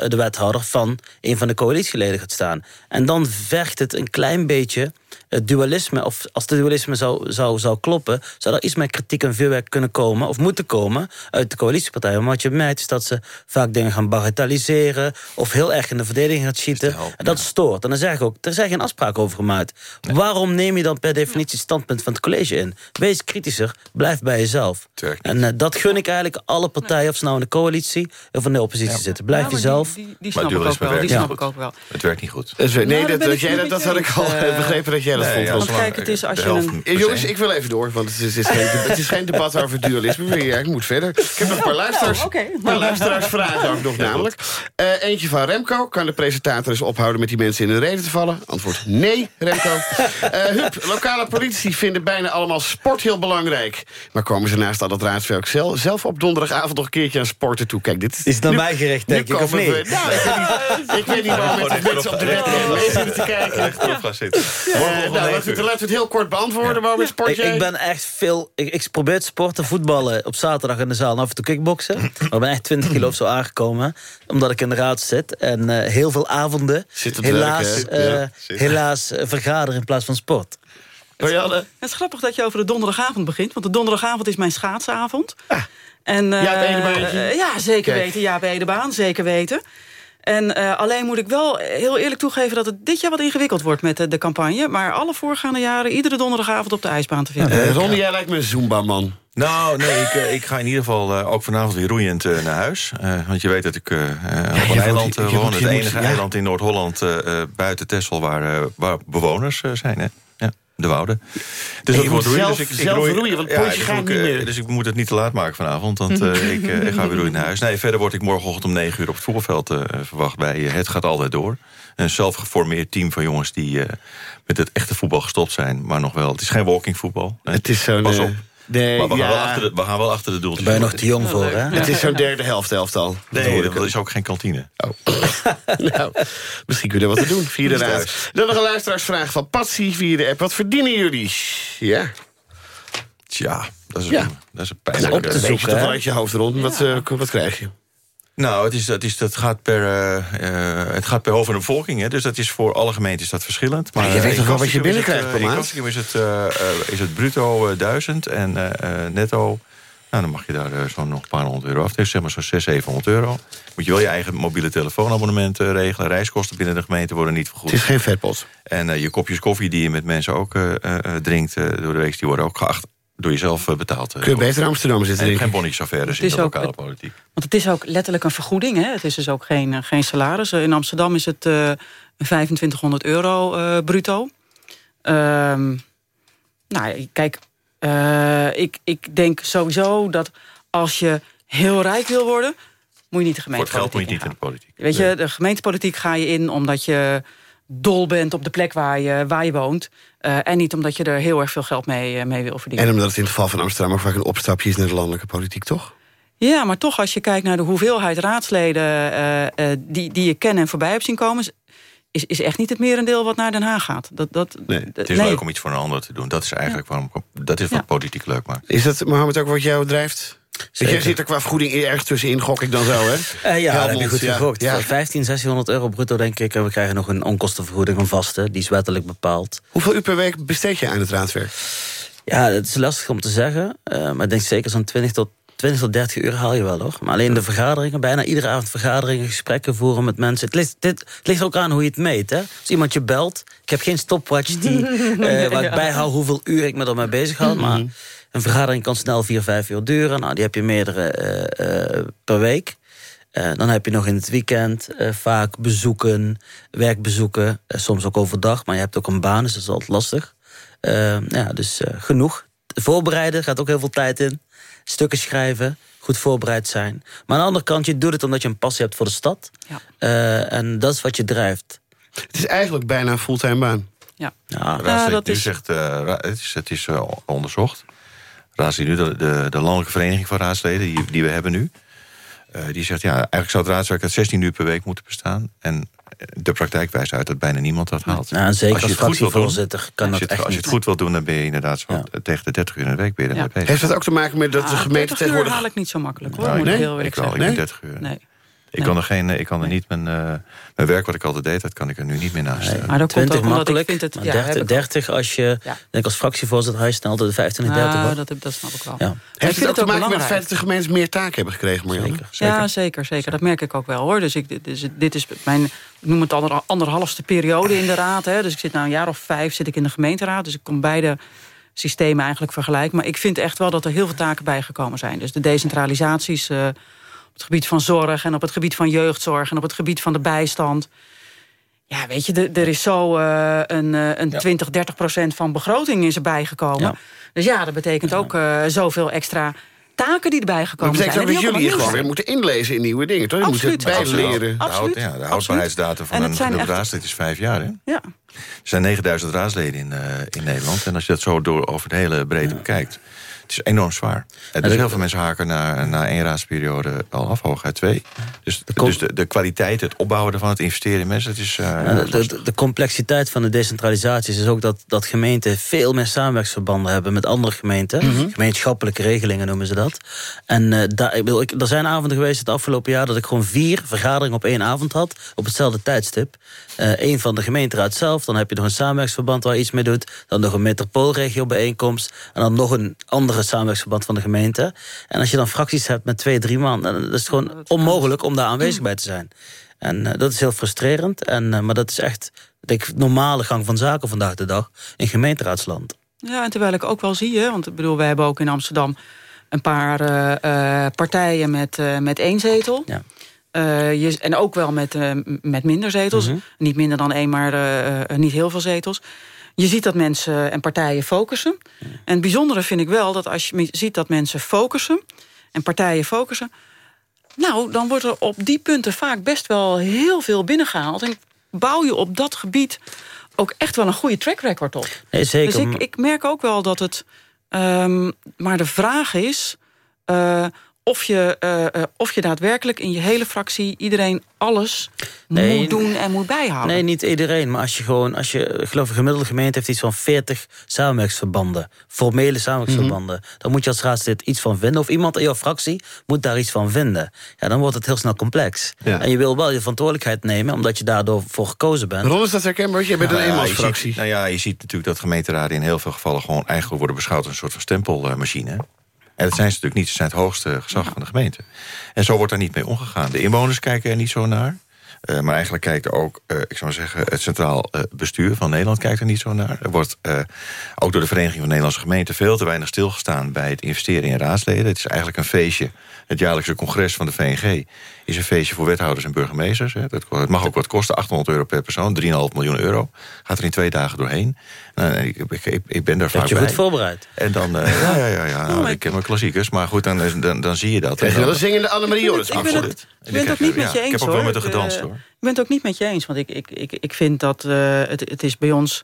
S4: de wethouder van een van de coalitieleden gaat staan. En dan vergt het een klein beetje het dualisme, of als de dualisme zou, zou, zou kloppen, zou er iets meer kritiek en vuurwerk kunnen komen, of moeten komen, uit de coalitiepartijen. Maar wat je merkt is dat ze vaak dingen gaan bagatelliseren, of heel erg in de verdediging gaan schieten.
S6: helpen,
S4: En dat stoort. En dan zeg ik ook, er zijn geen afspraken over gemaakt. Waarom neem je dan per definitie het standpunt van het college in? Wees kritischer, blijf bij jezelf.
S6: Het.
S4: En eh, dat gun ik eigenlijk alle partijen, of ze nou in de coalitie of in de oppositie zitten. Blijf
S5: Ja,
S4: jezelf.
S5: Die, die, die
S6: Maar
S5: snap ik ook
S6: dualisme
S5: wel. Die snap ik ook wel.
S6: Het werkt niet goed.
S3: Nee,
S5: daar
S3: dat, dat, jij,
S5: het
S3: had ik al
S5: eens, eh,
S3: begrepen jij dat
S6: Nee,
S3: vond.
S6: ja,
S3: Want-
S5: kijk, het is als je een-
S3: Eh, jongens, ik wil even door, want het is, het is, geen, het is geen debat over dualisme. Ja, ik moet verder. Ik heb nog een paar luisteraars,
S5: Oh, oké.
S3: een paar luisteraarsvragen ook nog namelijk. Eh, eentje van Remco. Kan de presentator eens ophouden met die mensen in de reden te vallen? Antwoord nee, Remco. Eh Huub, lokale politici vinden bijna allemaal sport heel belangrijk. Maar komen ze naast al dat raadswerk zelf, zelf op donderdagavond nog een keertje aan sporten toe? Kijk, dit
S4: Is
S3: nu-
S4: mij gericht,
S3: nu
S4: denk ik, of niet?
S3: we- Nou, ik weet niet, ik weet niet waarom met de mensen op de wet mee zitten te kijken. Nou, laten we, het- laten we het heel kort beantwoorden. Waarom sport
S4: Ik,
S3: jij?
S4: ik ben echt veel... Ik, ik probeer te sporten, voetballen op zaterdag in de zaal... en af en toe kickboksen. Maar ik ben echt 20 kilo of zo aangekomen. Omdat ik in de raad zit. En eh, heel veel avonden
S3: Zit het
S4: helaas,
S3: werk, hè?
S4: eh,
S3: Ja,
S6: zit.
S4: helaas eh, vergaderen in plaats van sport.
S3: Marianne?
S5: Het is grappig dat je over de donderdagavond begint. Want de donderdagavond is mijn schaatsavond. En, eh,
S3: Jaap Edebaantje?
S5: eh, ja, zeker
S3: Kijk.
S5: weten. Ja, Edebaan, zeker weten. En eh, alleen moet ik wel heel eerlijk toegeven... dat het dit jaar wat ingewikkeld wordt met de, de campagne. Maar alle voorgaande jaren iedere donderdagavond op de ijsbaan te vinden.
S3: Eh, Ronnie, jij lijkt me een Zumba-man.
S6: Nou, nee, ik, eh, ik ga in ieder geval eh, ook vanavond weer roeiend naar huis. Eh, want je weet dat ik op een eiland woon. Het enige
S3: ja.
S6: eiland in Noord-Holland eh, eh, buiten Texel waar, eh, waar bewoners eh, zijn. Hè? De wouden. Dus dat wordt roeien.
S3: zelf-
S6: dus ik, ik
S3: zelf
S6: roei-
S3: roeien, want
S6: ja,
S3: Pontje
S6: dus ik, eh. Dus ik moet het niet te laat maken vanavond. Want eh, ik, eh, ik ga weer roeien naar huis. Nee, verder word ik morgenochtend om 9 uur op het voetbalveld verwacht bij Het Gaat Altijd Door. Een zelfgeformeerd team van jongens die met het echte voetbal gestopt zijn. Maar nog wel, het is geen walkingvoetbal. Nee.
S3: Het is zo'n...
S6: Pas op.
S3: Nee,
S6: Maar we, gaan wel
S3: ja,
S6: achter de, we gaan wel achter de doeltjes.
S4: Daar ben je nog te jong voor, hè?
S3: het is zo'n derde helft elftal. Dat hoor
S6: Nee, dat is ook geen kantine.
S3: nou, misschien kunnen we wat te doen via de raad. Dan nog een luisteraarsvraag van Patsy via de app. Wat verdienen jullie? Ja,
S6: Tja, dat is,
S3: Ja.
S6: een, dat is een pijnlijke...
S3: weet je
S4: zoeken,
S3: je hoofd rond. Wat, eh, wat krijg je?
S6: Nou, het, is, het, is, dat gaat per, eh, het gaat per hoofd van de bevolking. Hè? Dus dat is voor alle gemeenten is dat verschillend. Maar
S3: Ja, je weet
S6: eh,
S3: toch
S6: in
S3: wel wat je binnenkrijgt per
S6: In
S3: maand?
S6: Kastikum is het, is het bruto eh, 1000 en netto... Nou, dan mag je daar zo'n nog een paar honderd euro af. Dus zeg maar zo'n 600, 700 euro. Moet je wel je eigen mobiele telefoonabonnement regelen. Reiskosten binnen de gemeente worden niet vergoed.
S3: Het is geen vetpot.
S6: En je kopjes koffie die je met mensen ook drinkt door de week... die worden ook geacht door jezelf eh, betaald. eh.
S3: Kun je beter in Amsterdam zitten,
S6: en geen bonnetjesaffaires
S5: Het
S6: in
S5: is
S6: de
S5: ook-
S6: lokale politiek.
S5: Want het is ook letterlijk een vergoeding. Hè? Het is dus ook geen, eh, geen salaris. In Amsterdam is het eh 2500 euro eh, bruto. Ehm, nou, kijk, eh, ik, ik denk sowieso dat als je heel rijk wil worden... moet je niet de
S6: Voor het geld
S5: gemeentepolitiek
S6: moet je niet in de politiek.
S5: Weet je, de gemeentepolitiek ga je in omdat je dol bent op de plek waar je, waar je woont. eh, en niet omdat je er heel erg veel geld mee, eh, mee wil verdienen.
S3: En omdat het in het geval van Amsterdam ook vaak een opstapje is naar de landelijke politiek, toch?
S5: Ja, maar toch als je kijkt naar de hoeveelheid raadsleden... eh, eh, die, die je ken en voorbij hebt zien komen... is, is echt niet het merendeel wat naar Den Haag gaat. Dat, dat,
S3: Nee,
S6: Het is
S5: nee.
S6: leuk om iets voor een ander te doen. Dat is eigenlijk waarom, dat is wat
S5: Ja.
S6: politiek leuk maakt.
S3: Is dat, Mohammed, ook wat jou drijft?
S4: Zeker.
S3: Jij zit er qua vergoeding ergens tussenin, gok ik dan zo, hè?
S4: Eh, ja, dat heb je goed
S3: ja.
S4: gegokt.
S3: Ja.
S4: Voor 15, 1600 euro bruto, denk ik. En we krijgen nog een onkostenvergoeding, een vaste. Die is wettelijk bepaald.
S3: Hoeveel uur per week besteed je aan het raadswerk?
S4: Ja, het is lastig om te zeggen. eh, maar ik denk zeker zo'n 20 tot, 20 tot 30 uur haal je wel, hoor. Maar alleen de vergaderingen, bijna iedere avond vergaderingen... gesprekken voeren met mensen. Het ligt, dit, het ligt ook aan hoe je het meet, hè. Als iemand je belt... Ik heb geen stopwatch die, eh, waar ik bijhoud hoeveel uur ik me ermee bezig houd. Maar een vergadering kan snel 4, 5 uur duren. Nou, die heb je meerdere eh, eh, per week. Eh, dan heb je nog in het weekend vaak bezoeken, werkbezoeken. soms ook overdag, maar je hebt ook een baan, dus dat is altijd lastig. Ja, dus eh, genoeg. Voorbereiden gaat ook heel veel tijd in. Stukken schrijven, goed voorbereid zijn. Maar aan de andere kant, je doet het omdat je een passie hebt voor de stad.
S5: Ja.
S4: Eh, en dat is wat je drijft.
S3: Het is eigenlijk bijna een fulltime baan.
S5: Ja.
S4: Ja,
S5: dat is-
S6: zegt, eh, het is, het is onderzocht. Raadslid nu, de, de, de landelijke vereniging van raadsleden, die, die we hebben nu... eh, die zegt, ja, eigenlijk zou het raadswerk uit 16 uur per week moeten bestaan. En eh, de praktijk wijst uit dat bijna niemand dat haalt.
S4: Nou, zeker als,
S6: je het goed wil doen,
S4: kan dat
S6: je het,
S4: echt
S6: als je
S4: niet.
S6: het goed wilt doen, dan ben je inderdaad zo
S4: Ja.
S6: tegen de 30 uur in de week ben je
S5: Ja.
S3: Heeft dat ook te maken met dat de
S5: Ah,
S3: gemeente
S5: 30 uur
S3: tegenwoordig...
S5: haal ik niet zo makkelijk, hoor.
S6: Nou,
S5: moet
S3: nee?
S5: heel
S6: ik wel, ik
S3: Nee?
S6: 30 uur.
S5: Nee.
S6: Ik kan er, geen, ik kan er niet mijn, eh, mijn werk wat ik altijd deed, dat kan ik er nu niet meer naast.
S4: Nee.
S6: eh.
S5: Maar dat komt
S4: 20
S5: ook omdat ik
S4: makkelijk,
S5: vind het... ja,
S4: 30,
S5: heb ik-
S4: 30 als je,
S5: Ja.
S4: denk als fractievoorzitter, hij snel de 25, 30
S5: Nou,
S4: hoor.
S5: dat, heb- dat snap ik wel.
S4: Ja.
S5: Ik
S3: Heeft
S5: vind
S3: het ook te maken met het dat de gemeentes meer taken hebben gekregen.
S5: Ja, zeker, zeker. Dat merk ik ook wel, hoor. Dus ik, dit is, dit is mijn, ik noem het ander, anderhalfste periode in de raad. Hè. Dus ik zit nou een jaar of vijf zit ik in de gemeenteraad. Dus ik kom beide systemen eigenlijk vergelijken. Maar ik vind echt wel dat er heel veel taken bijgekomen zijn. Dus de decentralisaties eh, op het gebied van zorg... en op het gebied van jeugdzorg en op het gebied van de bijstand. Ja, weet je, er is zo eh, een, eh, een 20, 30 procent van begroting is erbij gekomen.
S4: Ja.
S5: Dus ja, dat betekent ook eh, zoveel extra taken die erbij
S3: Dat
S5: gekomen
S3: betekent
S5: zijn.
S3: ook dat
S5: die
S3: jullie je
S5: ook
S3: gewoon weer moeten inlezen in nieuwe dingen. Toch? Je moet het
S5: Absoluut.
S3: bijleren.
S6: De, houd, ja, de houdbaarheidsdatum van
S5: En
S6: een
S5: echt-
S6: raadslid is vijf jaar. Hè? Er
S5: Ja.
S6: zijn 9000 raadsleden in, eh, in Nederland. En als je dat zo door, over de hele breedte bekijkt... het is enorm zwaar. En dus
S4: de-
S6: heel veel mensen haken na, na één raadsperiode al af, hooguit twee. Dus, dus de, de kwaliteit, het opbouwen ervan, het investeren in mensen... het is eh,
S4: Ja, de, de, de complexiteit van de decentralisatie is ook dat, dat gemeenten veel meer samenwerksverbanden hebben met andere gemeenten.
S3: Mhm.
S4: Gemeenschappelijke regelingen noemen ze dat. En eh, daar, ik bedoel, ik, er zijn avonden geweest het afgelopen jaar dat ik gewoon vier vergaderingen op één avond had, op hetzelfde tijdstip. Eén van de gemeenteraad zelf, dan heb je nog een samenwerksverband waar je iets mee doet, dan nog een metropoolregio bijeenkomst en dan nog een andere samenwerksverband van de gemeente. En als je dan fracties hebt met twee, drie man, dan is het gewoon onmogelijk om daar aanwezig bij te zijn. En eh, dat is heel frustrerend. En, eh, maar dat is echt ik, normale gang van zaken vandaag de dag in gemeenteraadsland.
S5: Ja, en terwijl ik ook wel zie, hè, want ik bedoel, we hebben ook in Amsterdam een paar eh, partijen met, met één zetel.
S4: Ja.
S5: Je, en ook wel met, met minder zetels.
S4: Mhm.
S5: Niet minder dan één, maar niet heel veel zetels. Je ziet dat mensen en partijen focussen. En het bijzondere vind ik wel dat als je ziet dat mensen focussen... en partijen focussen... nou, dan wordt er op die punten vaak best wel heel veel binnengehaald. En bouw je op dat gebied ook echt wel een goede track record op.
S4: Nee, zeker.
S5: Dus ik, ik merk ook wel dat het... ehm, maar de vraag is... eh, of, je, eh, eh, of je daadwerkelijk in je hele fractie... iedereen alles
S4: Nee,
S5: moet doen en moet bijhouden.
S4: Nee, niet iedereen. Maar als je gewoon, als je, ik geloof een gemiddelde gemeente heeft iets van 40 samenwerksverbanden. Formele samenwerksverbanden.
S3: Mhm.
S4: Dan moet je als raadslid iets van vinden. Of iemand in jouw fractie moet daar iets van vinden. Ja, dan wordt het heel snel complex.
S3: Ja.
S4: En je wil wel je verantwoordelijkheid nemen, omdat je daardoor voor gekozen bent.
S3: Ron, is dat herkenbaar? Jij bent
S6: Nou
S3: een
S6: je
S3: eenmansfractie.
S6: ziet- Nou ja, je ziet natuurlijk dat gemeenteraden in heel veel gevallen... gewoon eigenlijk worden beschouwd als een soort van stempelmachine. En dat zijn ze natuurlijk niet. Ze zijn het hoogste gezag van de gemeente. En zo wordt daar niet mee omgegaan. De inwoners kijken er niet zo naar. Eh, maar eigenlijk kijkt ook, eh, ik zou zeggen, het Centraal eh, Bestuur van Nederland kijkt er niet zo naar. Er wordt ook door de Vereniging van Nederlandse Gemeenten veel te weinig stilgestaan bij het investeren in raadsleden. Het is eigenlijk een feestje. Het jaarlijkse congres van de VNG is een feestje voor wethouders en burgemeesters. Hè. Dat, het mag ook wat kosten, 800 euro per persoon, 3,5 miljoen euro. Gaat er in twee dagen doorheen. Nou, ik, ik, ik, ik ben daar
S4: Heb
S6: vaak
S4: je
S6: bij.
S4: goed voorbereid.
S6: En dan, eh, ja, ja, ja, ja nou, ik ken mijn klassiekers. Maar goed, dan, dan, dan zie je dat.
S3: Krijg je
S6: En
S3: wel
S6: dan-
S3: een zingende Annemarie Joris.
S5: Ik ben
S3: Absoluut.
S5: het, ik ben het ook niet met je
S6: Ja,
S5: eens,
S6: Ik heb ook wel met haar gedanst,
S5: Eh,
S6: hoor.
S5: Ik ben het ook niet met je eens, want ik, ik, ik, ik vind dat eh, het, het is bij ons...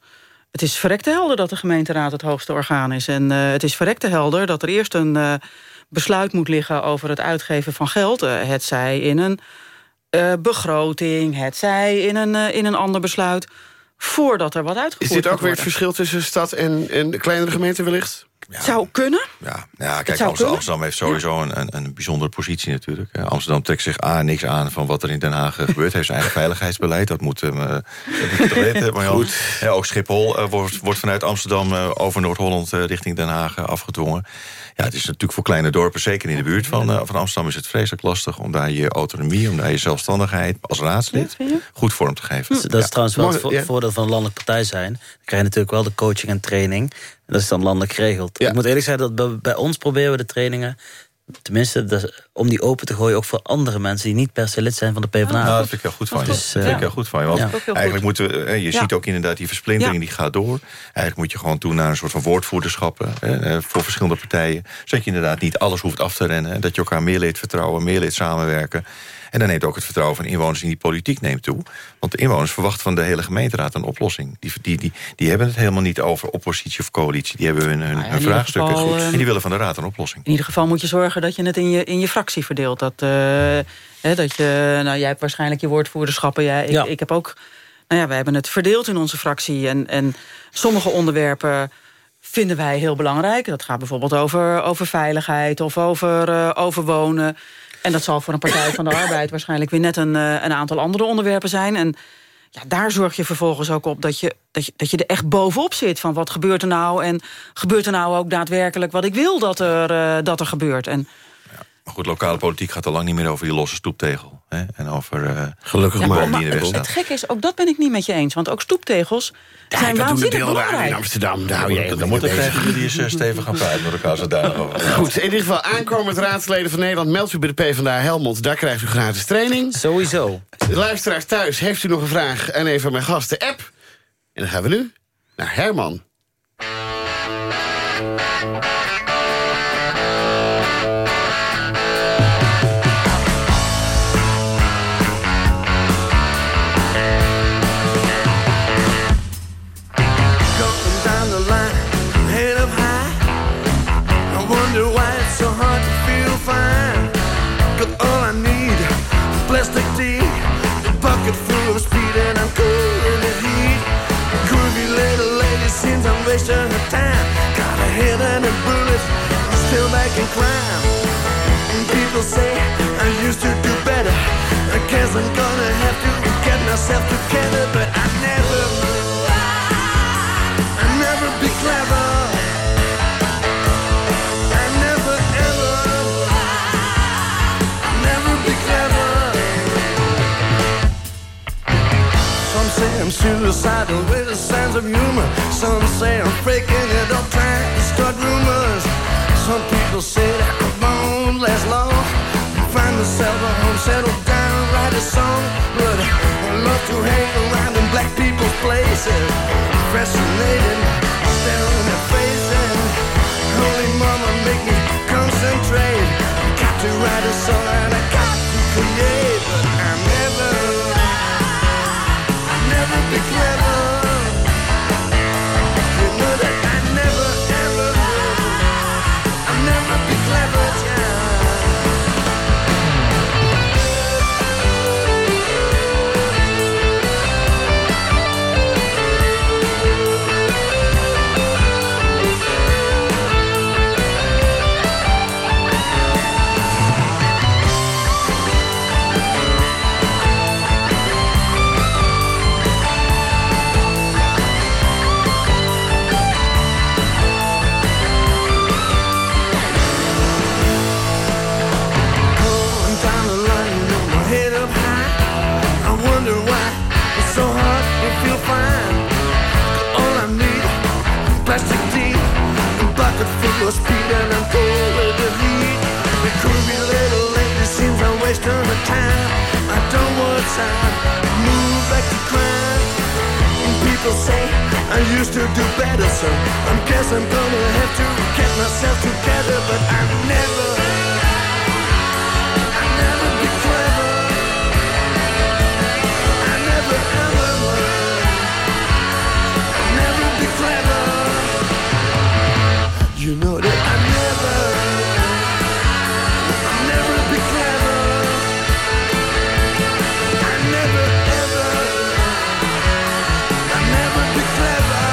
S5: Het is verrekte helder dat de gemeenteraad het hoogste orgaan is. En eh, het is verrekte helder dat er eerst een eh, besluit moet liggen... over het uitgeven van geld. Eh, het zij in een eh, begroting, het zij in een, eh, in een ander besluit... voordat er wat
S3: Is
S5: uitgevoerd
S3: dit ook weer het verschil tussen stad en, en de kleinere gemeente wellicht?
S6: Ja.
S5: Zou kunnen.
S6: Ja, ja kijk, Amsterdam, heeft sowieso een, een, een bijzondere positie natuurlijk. Amsterdam trekt zich aan niks aan van wat er in Den Haag eh, gebeurt. heeft zijn eigen veiligheidsbeleid, dat moet, hem, dat moet je toch weten. Maar ja, ja, ook Schiphol eh, wordt, wordt vanuit Amsterdam eh, over Noord-Holland eh, richting Den Haag afgedwongen. Ja, het is natuurlijk voor kleine dorpen, zeker in de buurt van, eh, van Amsterdam... is het vreselijk lastig om daar je autonomie, om daar je zelfstandigheid... als raadslid goed vorm te geven.
S4: Dat is
S6: Ja.
S4: trouwens wel het voordeel van een landelijke partij zijn. Dan krijg je natuurlijk wel de coaching en training. En dat is dan landelijk geregeld.
S3: Ja.
S4: Ik moet eerlijk zeggen dat bij, bij ons proberen we de trainingen... tenminste om die open te gooien... ook voor andere mensen die niet per se lid zijn van de PvdA.
S6: Nou, dat vind ik heel goed van je.
S4: Dat
S6: Dat vind ik heel goed van je. Want
S4: ja.
S6: Eigenlijk moeten we, je
S5: Ja.
S6: ziet ook inderdaad die versplintering
S5: Ja.
S6: die gaat door. Eigenlijk moet je gewoon toe naar een soort van woordvoerderschappen eh, voor verschillende partijen. Zodat je inderdaad niet alles hoeft af te rennen. En dat je elkaar meer leert vertrouwen, meer leert samenwerken. En dan neemt ook het vertrouwen van inwoners in die politiek neemt toe. Want de inwoners verwachten van de hele gemeenteraad een oplossing. Die, die, die, die hebben het helemaal niet over oppositie of coalitie. Die hebben hun, hun,
S5: Nou ja,
S6: hun vraagstukken.
S5: geval,
S6: goed. en die willen van de raad een oplossing.
S5: In ieder geval moet je zorgen dat je het in je, in je fractie verdeelt. Dat, eh, hè, dat je, nou, jij hebt waarschijnlijk je woordvoerderschappen. Ja, ik,
S4: Ja.
S5: ik heb ook. Nou ja, wij hebben het verdeeld in onze fractie. En, en sommige onderwerpen vinden wij heel belangrijk. Dat gaat bijvoorbeeld over, over veiligheid of over, eh, over wonen. En dat zal voor een Partij van de Arbeid waarschijnlijk weer net een, eh, een aantal andere onderwerpen zijn. En ja, daar zorg je vervolgens ook op dat je, dat, je, dat je er echt bovenop zit. Van wat gebeurt er nou? En gebeurt er nou ook daadwerkelijk wat ik wil dat er, eh, dat er gebeurt? En
S6: Maar goed, lokale politiek gaat al lang niet meer over die losse stoeptegel. Hè? En over... eh,
S3: Gelukkig
S5: Ja,
S3: maar.
S6: in de
S5: maar
S6: weg
S5: het, gekke is, ook dat ben ik niet met je eens. Want ook stoeptegels
S3: Ja,
S5: zijn
S3: dat doen de
S5: waanzinnig
S3: deelraden in
S5: belangrijk.
S3: Amsterdam. Daar hou je
S6: Dan
S3: heel
S6: moeten jullie eens eh, stevig gaan praten met elkaar zo daar over.
S3: Goed, in ieder geval aankomend raadsleden van Nederland... meldt u bij de PvdA Helmond, daar krijgt u gratis training.
S4: Sowieso.
S3: De luisteraars thuis, heeft u nog een vraag aan een van mijn gasten? App. En dan gaan we nu naar Herman.
S8: Crime. And people say I used to do better. I guess I'm gonna have to get myself together, but I never. I never be clever. I never ever. Never be clever. Some say I'm suicidal with a sense of humor. Some say I'm faking it up, trying to start rumors. Some people say that I won't last long. Find myself a home, settle down, write a song. But I love to hang around in black people's places. Fascinating, staring in their faces. Holy mama, make me concentrate. Got to write a song the heat. The little seems I'm wasting my time. I don't want time, move crime. People say I used to do better, so I guess I'm gonna have to get myself together, but I never. You know that I never. I never be clever. I never ever. I never be clever.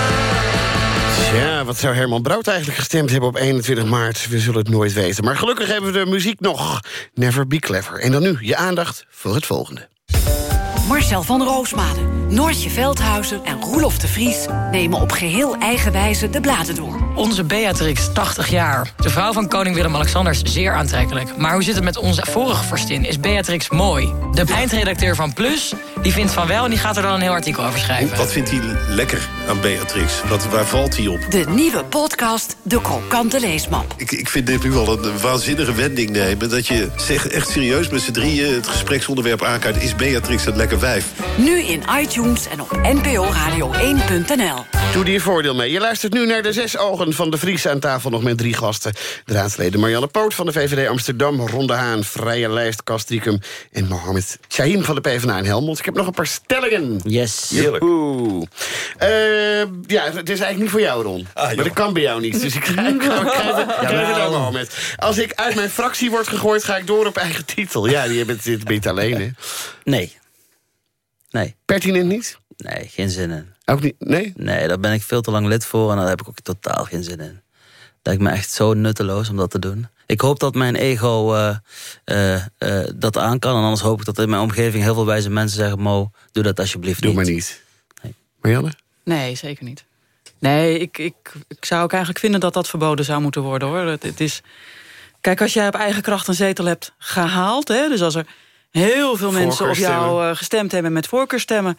S3: Ja, wat zou Herman Brood eigenlijk gestemd hebben op 21 maart? We zullen het nooit weten. Maar gelukkig hebben we de muziek nog. Never be clever. En dan nu je aandacht voor het volgende.
S9: Marcel van Roosmalen, Noortje Veldhuizen en Roelof de Vries... nemen op geheel eigen wijze de bladen door.
S10: Onze Beatrix, 80 jaar. De vrouw van koning Willem-Alexander is zeer aantrekkelijk. Maar hoe zit het met onze vorige vorstin? Is Beatrix mooi? De eindredacteur van Plus, die vindt van wel... en die gaat er dan een heel artikel over schrijven.
S11: Wat vindt hij lekker aan Beatrix? Wat, waar valt hij op?
S9: De nieuwe podcast De Krokante Leesmap.
S11: Ik, ik vind dit nu al een waanzinnige wending nemen. Dat je zegt echt serieus met z'n drieën het gespreksonderwerp aankaart... is Beatrix het lekker wijf?
S9: Nu in iTunes en op nporadio1.nl.
S3: Doe er je voordeel mee. Je luistert nu naar de zes ogen van de Vries aan tafel... nog met drie gasten. De raadsleden Marianne Poot van de VVD Amsterdam... Ronde Haan, Vrije Lijst, Kastricum... en Mohamed Shahim van de PvdA in Helmond. Ik heb nog een paar stellingen.
S4: Yes.
S3: Joehoe. Eh, ja, het is eigenlijk niet voor jou, Ron. maar dat kan bij jou niet. Dus ik ga, naar Mohamed. Als ik uit mijn fractie word gegooid... ga ik door op eigen titel. Ja, je bent, je bent alleen, hè?
S4: Nee. Nee.
S3: Pertinent niet?
S4: Nee, geen zin in.
S3: Ook niet? Nee?
S4: Nee, daar ben ik veel te lang lid voor en daar heb ik ook totaal geen zin in. Dat lijkt me echt zo nutteloos om dat te doen. Ik hoop dat mijn ego eh, eh, eh, dat aan kan. En anders hoop ik dat in mijn omgeving heel veel wijze mensen zeggen... Mo, doe dat alsjeblieft
S3: Doe
S4: niet.
S3: maar niet.
S4: Nee.
S3: Marianne?
S5: Nee, zeker niet. Nee, ik, ik, ik zou ook eigenlijk vinden dat dat verboden zou moeten worden, hoor. Het, het is, Kijk, als jij op eigen kracht een zetel hebt gehaald... Hè, dus als er heel veel mensen op jou gestemd hebben met voorkeurstemmen...